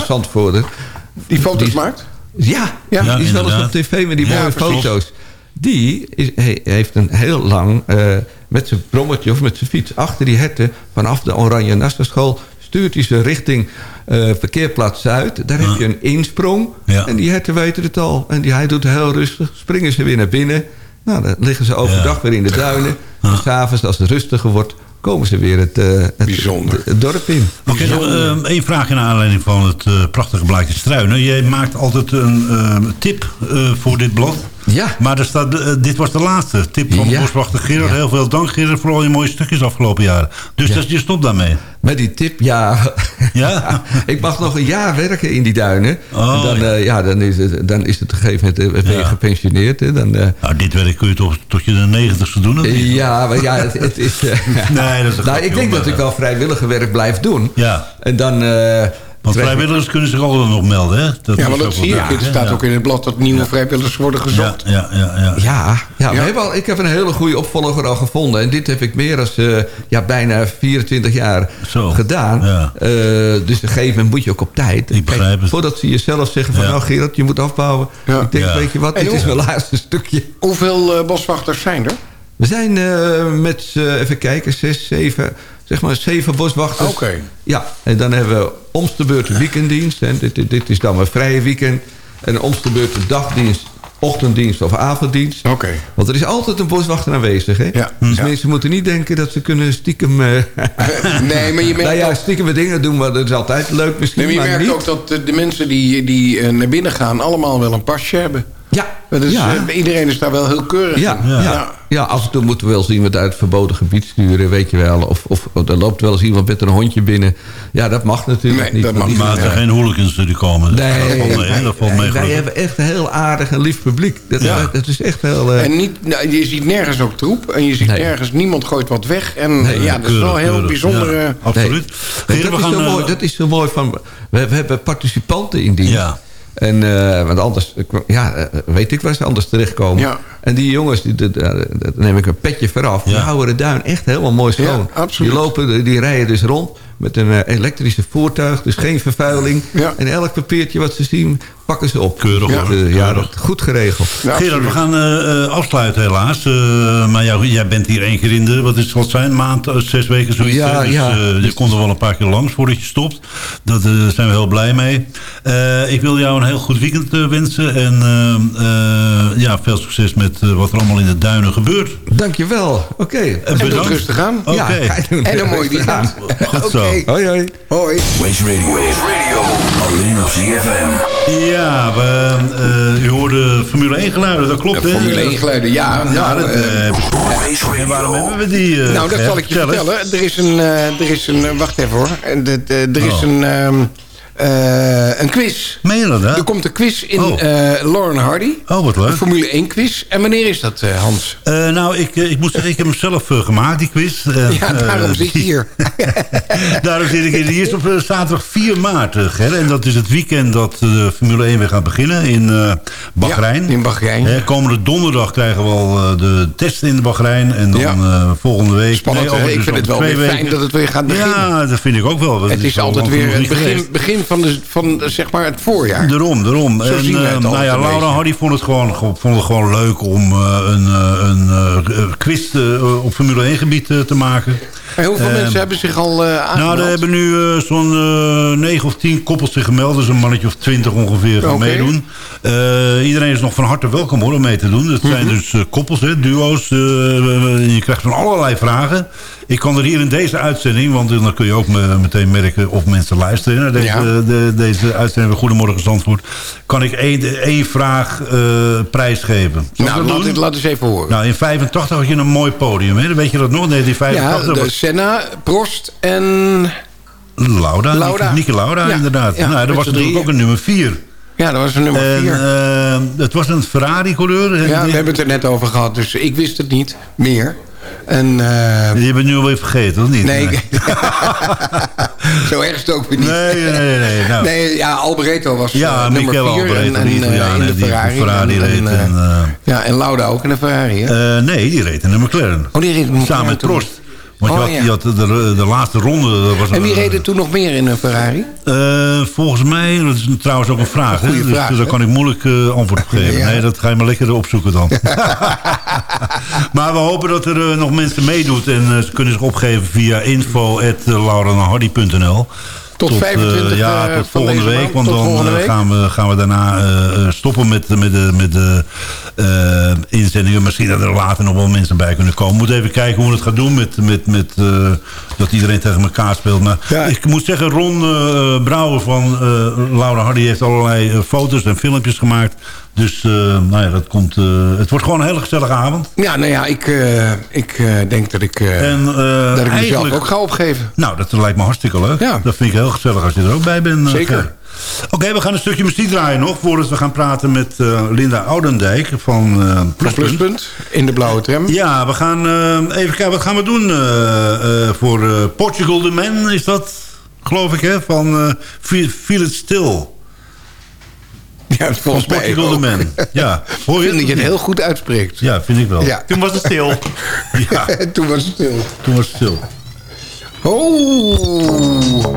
Speaker 5: Die foto's
Speaker 10: Die-
Speaker 5: maakt?
Speaker 10: Ja,
Speaker 5: Ja,
Speaker 10: die is wel eens op tv met die mooie foto's. Die is, he- heeft een heel lang eh, met zijn brommetje of met zijn fiets achter die herten vanaf de Oranje Nassau stuurt hij ze richting eh, verkeerplaats Zuid. Daar heb je een insprong.
Speaker 4: Ja.
Speaker 10: En die herten weten het al. En die, hij doet heel rustig. Springen ze weer naar binnen. Nou, dan liggen ze overdag
Speaker 4: Ja.
Speaker 10: weer in de duinen. En s'avonds, als het rustiger wordt, komen ze weer het, eh, het,
Speaker 5: Bijzonder.
Speaker 10: het dorp in.
Speaker 4: Oké, nog eh, één vraag in aanleiding van het eh, prachtige blaadje struinen. Jij maakt altijd een eh, tip eh, voor dit blad.
Speaker 10: Ja.
Speaker 4: Maar er staat, dit was de laatste tip van
Speaker 10: Ja.
Speaker 4: boswachter Gerard.
Speaker 10: Ja.
Speaker 4: Heel veel dank Gerard voor al je mooie stukjes afgelopen jaren. Dus
Speaker 10: Ja.
Speaker 4: dat, je stopt daarmee.
Speaker 10: Met die tip, ja.
Speaker 4: Ja?
Speaker 10: ik mag nog een jaar werken in die duinen.
Speaker 4: Oh,
Speaker 10: en dan,
Speaker 4: ja.
Speaker 10: eh, ja, dan, is het, dan is het op een gegeven moment ben je
Speaker 4: Ja.
Speaker 10: gepensioneerd. Hè. Dan, eh,
Speaker 4: Nou, dit werk kun je toch tot je de negentigste doen? of niet?
Speaker 10: ja, maar ja, het, het is... eh,
Speaker 4: Nee, dat is een
Speaker 10: nou,
Speaker 4: grapje,
Speaker 10: ik denk dat ik wel vrijwillige werk blijf doen.
Speaker 4: Ja.
Speaker 10: En dan... eh,
Speaker 4: Want vrijwilligers kunnen zich altijd nog melden, hè? Dat
Speaker 5: Ja, maar dat
Speaker 4: ook
Speaker 5: zie
Speaker 4: wel
Speaker 5: ik. Het staat ook in het blad dat nieuwe vrijwilligers worden gezocht.
Speaker 4: ja, ja, ja.
Speaker 10: Ja, ja,
Speaker 5: Ja.
Speaker 10: We hebben al, ik heb een hele goede opvolger al gevonden. En dit heb ik meer dan ja, bijna 24 jaar
Speaker 4: Zo,
Speaker 10: gedaan.
Speaker 4: ja.
Speaker 10: Eh, dus op een gegeven moment moet je ook op tijd.
Speaker 4: Ik begrijp het.
Speaker 10: Voordat ze jezelf zeggen van...
Speaker 4: Ja.
Speaker 10: nou Gerard, je moet afbouwen.
Speaker 5: Ja.
Speaker 10: Ik denk,
Speaker 4: Ja.
Speaker 10: weet je wat,
Speaker 5: En
Speaker 10: dit is mijn laatste stukje.
Speaker 5: Hoeveel eh, boswachters zijn er?
Speaker 10: We zijn eh, met, eh, even kijken, zes, zeven... Zeg maar zeven boswachters.
Speaker 5: Oké.
Speaker 10: Ja, en dan hebben we omste de beurt weekenddienst. En dit, dit, dit is dan mijn vrije weekend. En omste de beurt dagdienst, ochtenddienst of avonddienst.
Speaker 5: Oké.
Speaker 10: Want er is altijd een boswachter aanwezig, hè?
Speaker 5: Ja.
Speaker 10: Dus
Speaker 5: Ja.
Speaker 10: mensen moeten niet denken dat ze kunnen stiekem... eh,
Speaker 5: Nee, maar je merkt,
Speaker 10: nou ja, stiekem dingen doen, maar dat is altijd leuk misschien,
Speaker 5: nee, maar je merkt ook dat de mensen die, die naar binnen gaan... allemaal wel een pasje hebben.
Speaker 10: Ja, ja.
Speaker 5: eh, iedereen is daar wel heel keurig
Speaker 10: Ja,
Speaker 5: in.
Speaker 10: ja.
Speaker 5: Ja.
Speaker 10: Ja. af en toe moeten we wel zien wat uit het verboden gebied sturen, weet je wel. Of, of, of er loopt wel eens iemand met een hondje binnen. Ja, dat mag natuurlijk
Speaker 5: Nee,
Speaker 10: niet.
Speaker 5: dat mag
Speaker 4: Maar er zijn geen hooligans die komen.
Speaker 10: Nee,
Speaker 4: dat valt mee, hè? dat valt mee
Speaker 10: wij hebben echt een heel aardig en lief publiek. Dat,
Speaker 4: Ja.
Speaker 10: dat is echt heel... eh,
Speaker 5: En niet, nou, je ziet nergens ook troep. En je ziet
Speaker 10: Nee.
Speaker 5: nergens, niemand gooit wat weg. En
Speaker 10: Nee,
Speaker 5: ja, dat is wel
Speaker 4: Keurig,
Speaker 5: heel
Speaker 4: keurig.
Speaker 5: bijzonder.
Speaker 4: Ja,
Speaker 5: eh,
Speaker 4: absoluut.
Speaker 10: Nee, dat, is
Speaker 4: gaan,
Speaker 10: zo mooi,
Speaker 4: eh,
Speaker 10: dat is zo mooi van... We, we hebben participanten in dienst.
Speaker 4: Ja.
Speaker 10: En, eh, want anders, ja, eh, weet ik waar ze anders terechtkomen.
Speaker 5: Ja.
Speaker 10: En die jongens, die, dat, dat neem ik een petje vooraf. Die houden de duin echt helemaal mooi schoon.
Speaker 5: Ja, absoluut.
Speaker 10: Die, lopen, die rijden dus rond met een eh, elektrische voertuig. Dus geen vervuiling.
Speaker 5: Ja.
Speaker 10: En elk papiertje wat ze zien, pakken ze op.
Speaker 4: Keurig, hoor.
Speaker 10: eh, ja, dat, goed geregeld.
Speaker 5: ja,
Speaker 4: Gerard, we gaan eh, afsluiten helaas. Eh, maar jou, jij bent hier één keer in de, wat is het, wat zijn, maand, zes weken zoiets.
Speaker 10: Ja,
Speaker 4: dus,
Speaker 10: ja.
Speaker 4: eh, je komt er wel een paar keer langs voordat je stopt. Daar zijn we heel blij mee. Eh, ik wil jou een heel goed weekend wensen. En eh, eh, ja, veel succes met eh, wat er allemaal in de duinen gebeurt.
Speaker 10: Dankjewel. Oké.
Speaker 4: En
Speaker 5: En doe
Speaker 4: bedankt.
Speaker 5: rustig aan.
Speaker 4: Oké.
Speaker 10: Ja, ga je doen.
Speaker 5: En een mooi weekend.
Speaker 4: Goed zo.
Speaker 10: Hoi, hoi.
Speaker 5: Hoi.
Speaker 2: Waze Radio. Waze Radio. Alleen op CFM.
Speaker 4: Ja, we, eh, u hoorde Formule 1 geluiden, dat klopt hè?
Speaker 5: Formule 1 geluiden, ja.
Speaker 4: Ja, dat,
Speaker 5: eh,
Speaker 4: eh,
Speaker 2: Waze Radio.
Speaker 4: en waarom hebben we die? eh,
Speaker 5: nou, dat zal ik je vertellen. Er is een... eh, er is een eh, wacht even hoor. En Er is
Speaker 4: Oh.
Speaker 5: een... eh, een quiz.
Speaker 4: Meen je dat, hè?
Speaker 5: Er komt een quiz in
Speaker 4: Oh.
Speaker 5: eh, Lauren Hardy.
Speaker 4: Oh, wat leuk.
Speaker 5: Een Formule 1 quiz. En wanneer is dat, eh, Hans?
Speaker 4: Nou, ik, ik moet zeggen, ik heb hem zelf gemaakt, die quiz.
Speaker 5: Ja, daarom zit je hier.
Speaker 4: daarom zit ik hier. Die is op zaterdag 4 maart, Ger. En dat is het weekend dat de Formule 1 weer gaat beginnen in Bahrein.
Speaker 5: Ja, in Bahrein.
Speaker 4: Komende donderdag krijgen we al de test in Bahrein. En dan
Speaker 5: Ja.
Speaker 4: volgende week...
Speaker 5: Spannend,
Speaker 4: nee,
Speaker 5: hè?
Speaker 4: over-
Speaker 5: Ik
Speaker 4: dus
Speaker 5: vind het wel weer fijn dat het weer gaat beginnen.
Speaker 4: Ja, dat vind ik ook wel.
Speaker 5: Het is
Speaker 4: al
Speaker 5: altijd weer het begin, begin
Speaker 11: begin van, de, van zeg maar het voorjaar.
Speaker 4: Daarom, daarom.
Speaker 11: Zo zien wij
Speaker 4: eh, nou ja, Laura. Hardy vond het gewoon, vond het gewoon leuk om eh, een, eh, een quiz op Formule 1 gebied te maken.
Speaker 11: En hoeveel mensen hebben zich al aangemeld?
Speaker 4: Nou, er hebben nu zo'n eh, negen of tien koppels zich gemeld. Dus een mannetje of twintig ongeveer gaan meedoen. Iedereen is nog van harte welkom hoor, om mee te doen. Het zijn
Speaker 11: Mhm.
Speaker 4: dus koppels, hè, duo's. je krijgt van allerlei vragen. Ik kan er hier in deze uitzending, want dan kun je ook me- meteen merken of mensen luisteren naar deze,
Speaker 11: Ja.
Speaker 4: de, deze uitzending van Goedemorgen Zandvoort. Kan ik één, één vraag eh prijsgeven.
Speaker 11: Nou,
Speaker 4: dat
Speaker 11: laat,
Speaker 4: doen?
Speaker 11: het- laat eens even horen.
Speaker 4: Nou, in 85 had je een mooi podium. Hè? Weet je dat nog?
Speaker 11: ja,
Speaker 4: 1985
Speaker 11: de
Speaker 4: was
Speaker 11: Senna, Prost en...
Speaker 4: Lauda,
Speaker 11: Lauda.
Speaker 4: Nieke Lauda
Speaker 11: Ja,
Speaker 4: inderdaad.
Speaker 11: ja,
Speaker 4: nou, dat was natuurlijk ook een nummer 4.
Speaker 11: Ja, dat was een nummer
Speaker 4: En
Speaker 11: 4.
Speaker 4: eh, het was een Ferrari-coureur.
Speaker 11: ja, we hebben het er net over gehad, dus ik wist het niet meer. En, eh,
Speaker 4: Je bent nu alweer vergeten, of niet?
Speaker 11: nee,
Speaker 4: nee,
Speaker 11: zo erg is het ook weer niet.
Speaker 4: nee, nee. nee. Nou,
Speaker 11: Nee, ja, Alboreto was
Speaker 4: ja,
Speaker 11: eh, nummer
Speaker 4: Michele
Speaker 11: 4
Speaker 4: Alboreto,
Speaker 11: en, en,
Speaker 4: die
Speaker 11: eh,
Speaker 4: Italiaan,
Speaker 11: in de Ferrari.
Speaker 4: Ferrari
Speaker 11: en,
Speaker 4: reed.
Speaker 11: en, eh,
Speaker 4: En, eh,
Speaker 11: ja, en Lauda ook in de Ferrari, hè?
Speaker 4: eh, nee, die reed in de McLaren.
Speaker 11: Oh, die reed in de
Speaker 4: Samen met
Speaker 11: McLaren.
Speaker 4: Prost. Want je
Speaker 11: Oh,
Speaker 4: had,
Speaker 11: ja.
Speaker 4: je had de, de laatste ronde... Was
Speaker 11: En wie er toen nog meer in een Ferrari?
Speaker 4: Eh, volgens mij, dat is trouwens ook een vraag. hè? dus
Speaker 11: vraag,
Speaker 4: daar kan ik moeilijk eh, antwoord op geven.
Speaker 11: Ja.
Speaker 4: Nee, dat ga je maar lekker opzoeken dan. maar we hopen dat er eh, nog mensen meedoen. En eh, ze kunnen zich opgeven via info.lauranahardy.nl
Speaker 11: Tot 25
Speaker 4: ja,
Speaker 11: eh,
Speaker 4: tot volgende week. Want
Speaker 11: tot
Speaker 4: dan eh,
Speaker 11: week.
Speaker 4: gaan, we, gaan we daarna eh, eh, stoppen met, met de, met de eh, inzendingen. Misschien dat er later nog wel mensen bij kunnen komen. We moeten even kijken hoe we het gaan doen. Met, met, met, eh, dat iedereen tegen elkaar speelt. Maar
Speaker 11: Ja.
Speaker 4: ik moet zeggen, Ron eh, Brouwer van eh, Laura Hardy heeft allerlei eh, foto's en filmpjes gemaakt. Dus eh, nou ja, dat komt, eh, het wordt gewoon een hele gezellige avond.
Speaker 11: Ja, nou ja, ik, eh, ik denk dat ik,
Speaker 4: En,
Speaker 11: dat ik mezelf
Speaker 4: eigenlijk-
Speaker 11: ook ga opgeven.
Speaker 4: Nou, dat lijkt me hartstikke leuk.
Speaker 11: Ja.
Speaker 4: Dat vind ik heel gezellig als je er ook bij bent.
Speaker 11: Zeker.
Speaker 4: Oké, we gaan een stukje muziek draaien nog... voordat we gaan praten met Linda Oudendijk van Pluspunt.
Speaker 11: Pluspunt, in de blauwe tram.
Speaker 4: Ja, we gaan even kijken, wat gaan we doen voor Portugal the Man is dat, geloof ik, hè? Van Feel It Still.
Speaker 11: Ja, volgens mij
Speaker 4: Portugal the. Man. Ja, hoor je
Speaker 11: vind dat je het heel goed uitspreekt.
Speaker 4: Ja, vind ik wel.
Speaker 11: Ja.
Speaker 1: Toen was het stil.
Speaker 4: Ja,
Speaker 11: En toen was het stil.
Speaker 4: toen was het stil.
Speaker 11: Oh.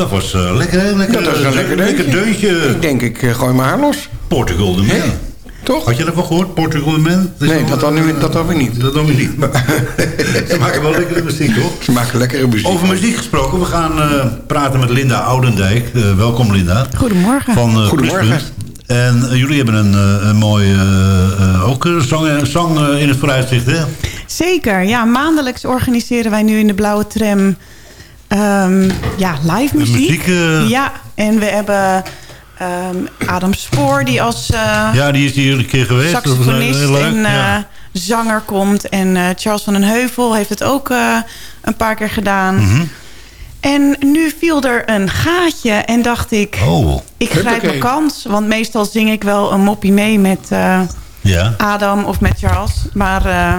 Speaker 4: Dat was eh, lekker, hè? Lekker,
Speaker 5: Dat was een lekker deuntje.
Speaker 4: lekker deuntje.
Speaker 5: Ik denk, ik eh, gooi mijn haar los.
Speaker 4: Portugal de Man.
Speaker 5: Toch?
Speaker 4: Had je daarvan gehoord? Portugal de Man? is
Speaker 5: Nee,
Speaker 4: wel,
Speaker 5: dat dan,
Speaker 4: eh,
Speaker 5: nu- dat dan weer niet.
Speaker 4: Dat dan weer niet. Maar Ze maken wel lekkere muziek, toch?
Speaker 5: Ze maken lekkere muziek.
Speaker 4: Over muziek gesproken, we gaan eh, praten met Linda Oudendijk. Eh, welkom Linda.
Speaker 12: Goedemorgen.
Speaker 4: Van eh,
Speaker 5: Goedemorgen.
Speaker 4: Pluspunt. En eh, jullie hebben een, eh, een mooi, eh, eh, ook een zang, zang eh, in het vooruitzicht, hè?
Speaker 13: Zeker, ja. Maandelijks organiseren wij nu in de Blauwe Tram ehm, ja, live muziek.
Speaker 4: muziek, eh.
Speaker 13: Ja, en we hebben ehm, Adam Spoor die als eh,
Speaker 4: Ja, die is hier een keer geweest.
Speaker 13: Saxofonist
Speaker 4: leuk.
Speaker 13: en eh,
Speaker 4: ja.
Speaker 13: zanger komt. En eh, Charles van den Heuvel heeft het ook eh, een paar keer gedaan.
Speaker 4: Mhm.
Speaker 13: En nu viel er een gaatje en dacht ik...
Speaker 4: Oh,
Speaker 13: Ik grijp mijn kans, want meestal zing ik wel een moppie mee met eh,
Speaker 4: ja.
Speaker 13: Adam of met Charles. Maar eh,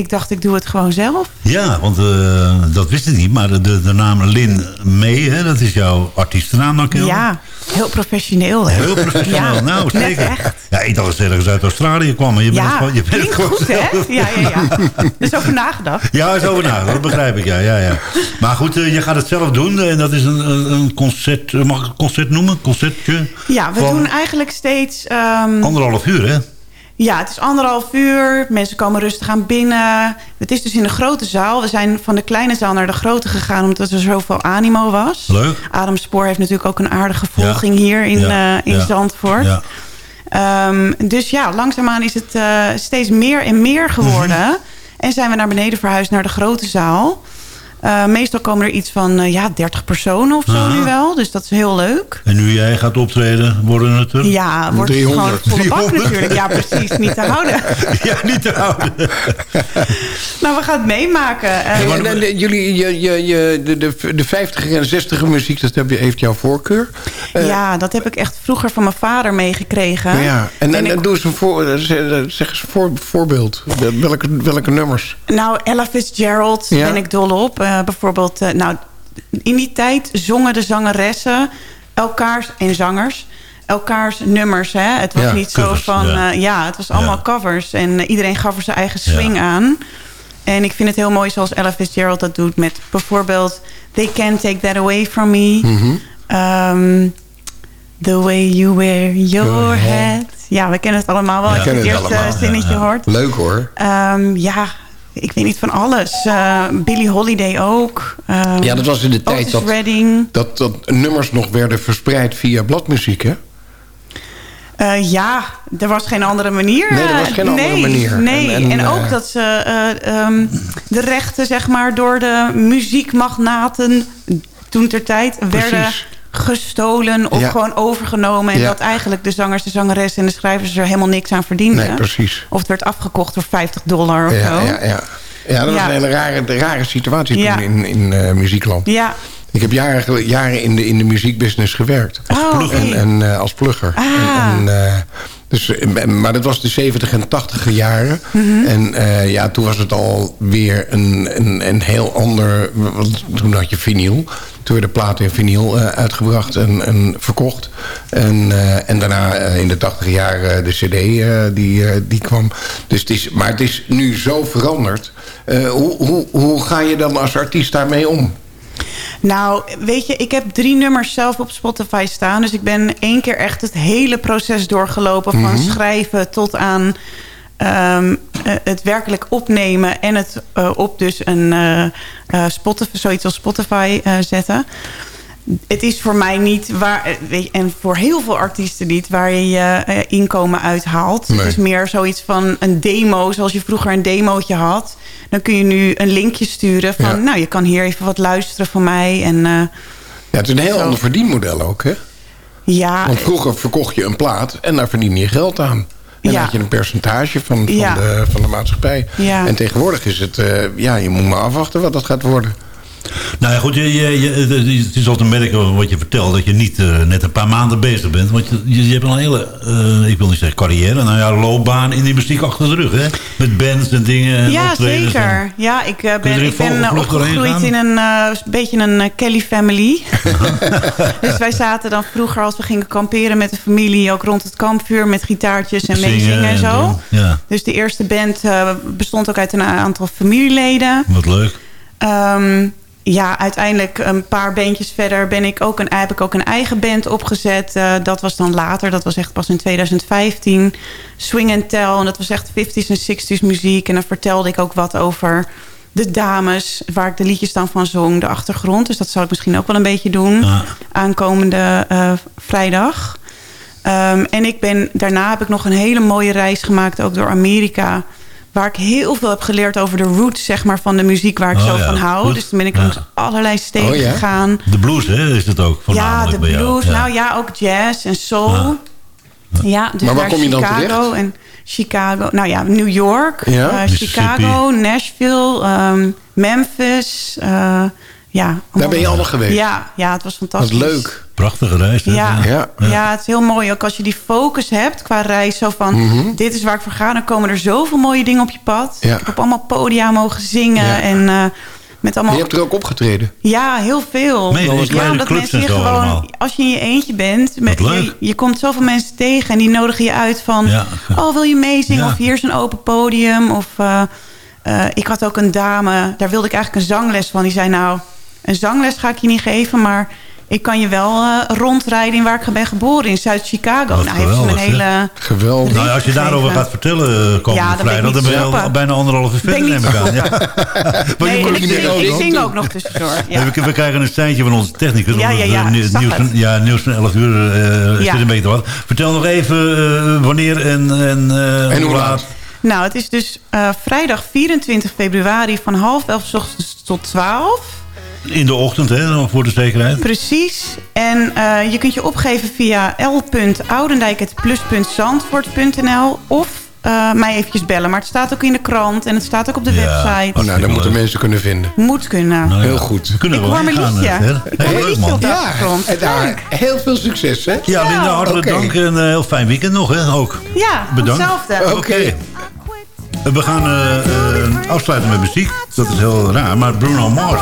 Speaker 13: ik dacht, ik doe het gewoon zelf.
Speaker 4: Ja, want eh, dat wist ik niet. Maar de, de, naam Lin May, hè, dat is jouw artiestennaam dan?
Speaker 13: Ja, heel professioneel. hè?
Speaker 4: Heel professioneel.
Speaker 13: Ja,
Speaker 4: nou, zeker.
Speaker 13: echt.
Speaker 4: Ja, ik dacht dat ze ergens uit Australië kwam. Maar je bent
Speaker 13: Ja,
Speaker 4: gewoon, je bent het gewoon
Speaker 13: goed, hè? Ja, ja, ja. Er is over nagedacht.
Speaker 4: Ja, is over na. Dat begrijp ik, ja. ja, ja. Maar goed, eh, je gaat het zelf doen. En dat is een, een concert, eh, mag ik het concert noemen? Concertje?
Speaker 13: Ja, we doen eigenlijk steeds... ehm,
Speaker 4: Anderhalf uur, hè?
Speaker 13: Ja, het is anderhalf uur. Mensen komen rustig aan binnen. Het is dus in de grote zaal. We zijn van de kleine zaal naar de grote gegaan... omdat er zoveel animo was.
Speaker 4: Leuk.
Speaker 13: Adam Spoor heeft natuurlijk ook een aardige volging
Speaker 4: Ja.
Speaker 13: hier in,
Speaker 4: Ja,
Speaker 13: eh, in
Speaker 4: ja,
Speaker 13: Zandvoort.
Speaker 4: Ja.
Speaker 13: Ehm, dus ja, langzaamaan is het eh, steeds meer en meer geworden.
Speaker 4: Mhm.
Speaker 13: En zijn we naar beneden verhuisd naar de grote zaal. Eh, meestal komen er iets van eh, ja, 30 personen of zo
Speaker 4: Aha.
Speaker 13: nu wel. Dus dat is heel leuk.
Speaker 4: En nu jij gaat optreden, worden het er?
Speaker 13: Ja, wordt het
Speaker 4: 300.
Speaker 13: gewoon volle bak
Speaker 4: 300.
Speaker 13: natuurlijk. Ja, precies. Niet te houden.
Speaker 4: Ja, niet te houden.
Speaker 13: Nou, we gaan het meemaken. Eh,
Speaker 5: en, en, en jullie, je, je, je, de, de, de 50er en 60er muziek, dat heb je, heeft jouw voorkeur. Eh,
Speaker 13: ja, dat heb ik echt vroeger van mijn vader meegekregen.
Speaker 5: Ja, en, en,
Speaker 13: ik-
Speaker 5: en doe eens een voor, zeg eens een voor, voorbeeld. Welke, welke nummers?
Speaker 13: Nou, Ella Fitzgerald
Speaker 5: Ja.
Speaker 13: ben ik dol op. Eh, bijvoorbeeld, eh, nou, in die tijd zongen de zangeressen elkaars en zangers elkaars nummers. Hè? Het was
Speaker 5: Ja,
Speaker 13: niet zo van...
Speaker 5: ja.
Speaker 13: Ja, ja het was allemaal
Speaker 5: Ja.
Speaker 13: covers. En eh, iedereen gaf er zijn eigen swing aan. En ik vind het heel mooi zoals Ella Fitzgerald dat doet... met bijvoorbeeld... They Can't Take That Away From Me.
Speaker 5: Mhm.
Speaker 13: Ehm, the Way You Wear Your
Speaker 5: Your
Speaker 13: Head. Ja, we kennen het allemaal wel. Als je het eerste zinnetje hoort.
Speaker 5: Leuk hoor.
Speaker 13: Ehm, ja, ik weet niet van alles. Uh, Billie Holiday ook. Ehm,
Speaker 5: Ja, dat was in de tijd dat, dat, dat nummers nog werden verspreid via bladmuziek, hè?
Speaker 13: Eh, ja, er was geen andere manier.
Speaker 5: Nee, er was geen
Speaker 13: Eh,
Speaker 5: andere manier.
Speaker 13: Nee,
Speaker 5: En-
Speaker 13: en,
Speaker 5: en,
Speaker 13: ook
Speaker 5: eh,
Speaker 13: dat ze eh, ehm, de rechten zeg maar, door de muziekmagnaten toen ter tijd werden. Gestolen of
Speaker 5: Ja.
Speaker 13: gewoon overgenomen. En
Speaker 5: Ja.
Speaker 13: dat eigenlijk de zangers, de zangeressen en de schrijvers er helemaal niks aan verdienden.
Speaker 5: Nee, precies.
Speaker 13: Of het werd afgekocht voor 50 dollar of
Speaker 5: Ja,
Speaker 13: zo.
Speaker 5: ja, ja. ja, dat was een hele rare, de rare situatie toen in, in eh, muziekland.
Speaker 13: Ja,
Speaker 5: Ik heb jaren, jaren in, de, in de muziekbusiness gewerkt.
Speaker 13: Oh, plugger.
Speaker 5: En, en, eh, als plugger.
Speaker 13: Ah.
Speaker 5: En, en, eh, dus, eh, maar dat was de 70 en 80 jaren.
Speaker 13: Mhm.
Speaker 5: En eh, ja, toen was het alweer een, een, een heel ander... Want toen had je vinyl. Toen werden platen in vinyl eh, uitgebracht en, en verkocht. En, en daarna in de 80 jaren de cd die, die kwam. Dus het is, maar het is nu zo veranderd. Hoe, hoe, hoe ga je dan als artiest daarmee om?
Speaker 13: Nou, weet je, ik heb drie nummers zelf op Spotify staan. Dus ik ben één keer echt het hele proces doorgelopen. Van
Speaker 5: Mhm.
Speaker 13: schrijven tot aan ehm, eh, het werkelijk opnemen. En het eh, op dus een eh, Spotify, zoiets als Spotify zetten. Het is voor mij niet waar, eh, weet je, en voor heel veel artiesten niet, waar je je eh, inkomen uithaalt.
Speaker 5: Nee.
Speaker 13: Het is meer zoiets van een demo, zoals je vroeger een demootje had. Dan kun je nu een linkje sturen van,
Speaker 5: Ja.
Speaker 13: nou, je kan hier even wat luisteren van mij. En eh,
Speaker 5: Ja, het is een heel
Speaker 13: Zo.
Speaker 5: ander verdienmodel ook, hè?
Speaker 13: ja,
Speaker 5: Want vroeger verkocht je een plaat en daar verdien je geld aan. En
Speaker 13: Ja.
Speaker 5: dan had je een percentage van, van,
Speaker 13: Ja.
Speaker 5: de, van de maatschappij.
Speaker 13: Ja.
Speaker 5: En tegenwoordig is het... ja, je moet maar afwachten wat dat gaat worden.
Speaker 4: Nou ja, goed, je, je, je- het is al te merken wat je vertelt... dat je niet eh, net een paar maanden bezig bent. Want je, je, hebt een hele, eh, ik wil niet zeggen carrière... nou ja, loopbaan in die muziek achter de rug, hè? Met bands en dingen en
Speaker 13: ja
Speaker 4: en-
Speaker 13: zeker. Ja, ik eh, ben, ik ben opgegroeid in een beetje een eh, Kelly family. dus wij zaten dan vroeger als we gingen kamperen met de familie... ook rond het kampvuur met gitaartjes en
Speaker 4: Zingen
Speaker 13: meezingen en zo.
Speaker 4: ja.
Speaker 13: Dus de eerste band bestond ook uit een aantal familieleden.
Speaker 4: Wat leuk.
Speaker 13: Ehm, ja, uiteindelijk een paar bandjes verder ben ik ook een, heb ik ook een eigen band opgezet. Eh, dat was dan later, dat was echt pas in 2015. Swing and Tell, en dat was echt 50s en 60s muziek. En dan vertelde ik ook wat over de dames, waar ik de liedjes dan van zong, de achtergrond. Dus dat zal ik misschien ook wel een beetje doen, aankomende eh, vrijdag. Ehm, en ik ben, daarna heb ik nog een hele mooie reis gemaakt, ook door Amerika waar ik heel veel heb geleerd over de roots zeg maar, van de muziek waar ik
Speaker 4: Oh
Speaker 13: zo
Speaker 4: ja,
Speaker 13: van hou.
Speaker 4: goed.
Speaker 13: Dus toen ben ik
Speaker 4: Ja.
Speaker 13: langs allerlei steden
Speaker 4: Oh ja?
Speaker 13: gegaan.
Speaker 4: De blues, hè, is het ook
Speaker 13: Ja,
Speaker 4: voornamelijk
Speaker 13: de
Speaker 4: bij jou.
Speaker 13: blues.
Speaker 4: Ja.
Speaker 13: Nou ja, ook jazz en soul. Ja, dus
Speaker 11: Maar waar kom je dan
Speaker 13: Chicago
Speaker 11: terecht?
Speaker 13: en Chicago. Nou ja, New York,
Speaker 11: Ja?
Speaker 13: eh. Chicago, Nashville, ehm, Memphis. eh, ja,
Speaker 11: Daar ben je allemaal geweest?
Speaker 13: Ja, ja, het was fantastisch.
Speaker 11: Wat leuk.
Speaker 4: Prachtige reis. hè?
Speaker 13: Ja, ja.
Speaker 11: Ja.
Speaker 13: het is heel mooi. Ook als je die focus hebt qua reis. Zo van,
Speaker 11: Mhm.
Speaker 13: dit is waar ik voor ga. Dan komen er zoveel mooie dingen op je pad.
Speaker 11: Ja.
Speaker 13: Ik heb op allemaal podia mogen zingen.
Speaker 11: Ja.
Speaker 13: En eh, met allemaal...
Speaker 11: Je hebt er ook opgetreden.
Speaker 13: Ja, heel veel.
Speaker 4: Kleine
Speaker 13: ja, omdat
Speaker 4: clubs
Speaker 13: mensen
Speaker 4: zo
Speaker 13: gewoon...
Speaker 4: allemaal.
Speaker 13: Als je in je eentje bent... Met,
Speaker 4: leuk.
Speaker 13: je, je komt zoveel mensen tegen... en die nodigen je uit van...
Speaker 4: Ja.
Speaker 13: Oh, wil je meezingen?
Speaker 4: Ja.
Speaker 13: Of hier is een open podium. Of eh, eh, ik had ook een dame... Daar wilde ik eigenlijk een zangles van. Die zei nou... Een zangles ga ik je niet geven... maar ik kan je wel eh, rondrijden in waar ik ben geboren. In Zuid-Chicago.
Speaker 4: Wat
Speaker 13: Nou, heeft ze me een
Speaker 4: geweldig,
Speaker 13: hele...
Speaker 11: Geweldig.
Speaker 4: Nou, als je daarover
Speaker 13: gegeven.
Speaker 4: gaat vertellen uh, komende
Speaker 13: Ja, dan ben ik
Speaker 4: vrijdag... dan ben je al bijna anderhalf uur verder,
Speaker 13: ik
Speaker 4: neem ik aan. Ja. Maar je
Speaker 13: ik
Speaker 4: niet
Speaker 13: zing,
Speaker 4: ook
Speaker 13: ik zing ook nog tussendoor.
Speaker 4: Ja.
Speaker 13: Ja.
Speaker 4: We, we krijgen een seintje van onze technicus.
Speaker 13: Ja, ja,
Speaker 4: het,
Speaker 13: ja,
Speaker 4: eh, nieuws, van, ja, nieuws van 11 uur eh
Speaker 13: Ja.
Speaker 4: zit een beetje te wat. Vertel nog even eh, wanneer en, en, eh,
Speaker 11: En hoe laat?
Speaker 13: Nou, het is dus eh, vrijdag 24 februari van half elf 's ochtends tot 12.
Speaker 4: In de ochtend, hè, voor de zekerheid.
Speaker 13: Precies. En eh, je kunt je opgeven via l.oudendijk.plus.zandvoort.nl of eh, mij eventjes bellen. Maar het staat ook in de krant en het staat ook op de website.
Speaker 11: Oh, nou, dat moeten mensen kunnen vinden.
Speaker 13: Moet kunnen.
Speaker 4: Nou,
Speaker 11: Heel
Speaker 4: ja,
Speaker 11: goed.
Speaker 4: We kunnen
Speaker 13: Ik
Speaker 4: wel
Speaker 13: hoor
Speaker 4: gaan,
Speaker 13: liedje.
Speaker 4: eh.
Speaker 13: Ik hoor op de
Speaker 11: Ja,
Speaker 13: achtergrond.
Speaker 11: en daar heel veel succes, hè?
Speaker 4: Ja, Linda, hartelijk
Speaker 11: Oké.
Speaker 4: dank en een heel fijn weekend nog, hè, ook.
Speaker 13: Ja,
Speaker 4: Bedankt.
Speaker 13: hetzelfde.
Speaker 4: Oké. Eh, We gaan eh, eh, afsluiten met muziek. Dat is heel raar, maar Bruno Mars.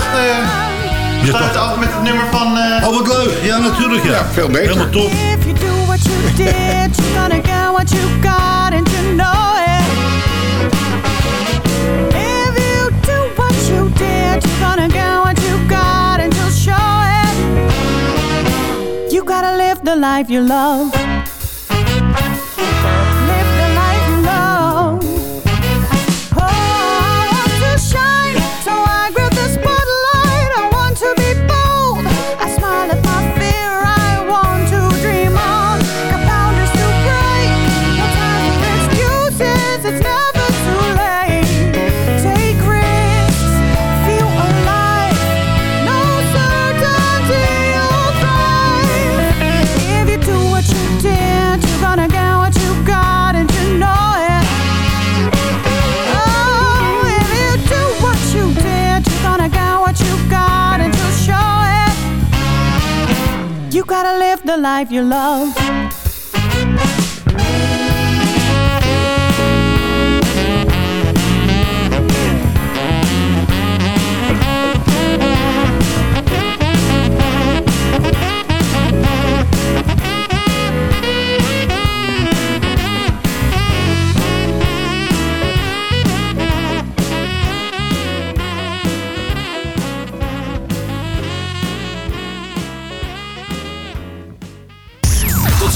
Speaker 1: Dacht... eh
Speaker 4: dacht-
Speaker 1: af met het nummer van... eh,
Speaker 4: Oh, wat leuk. Ja, natuurlijk, ja.
Speaker 11: Ja, veel beter.
Speaker 4: Helemaal top.
Speaker 14: If you do what you did, you're gonna get what you got and you know it. If you do what you did, you're gonna get what you got and you'll show it. You gotta live the life you love. Gotta live the life you love.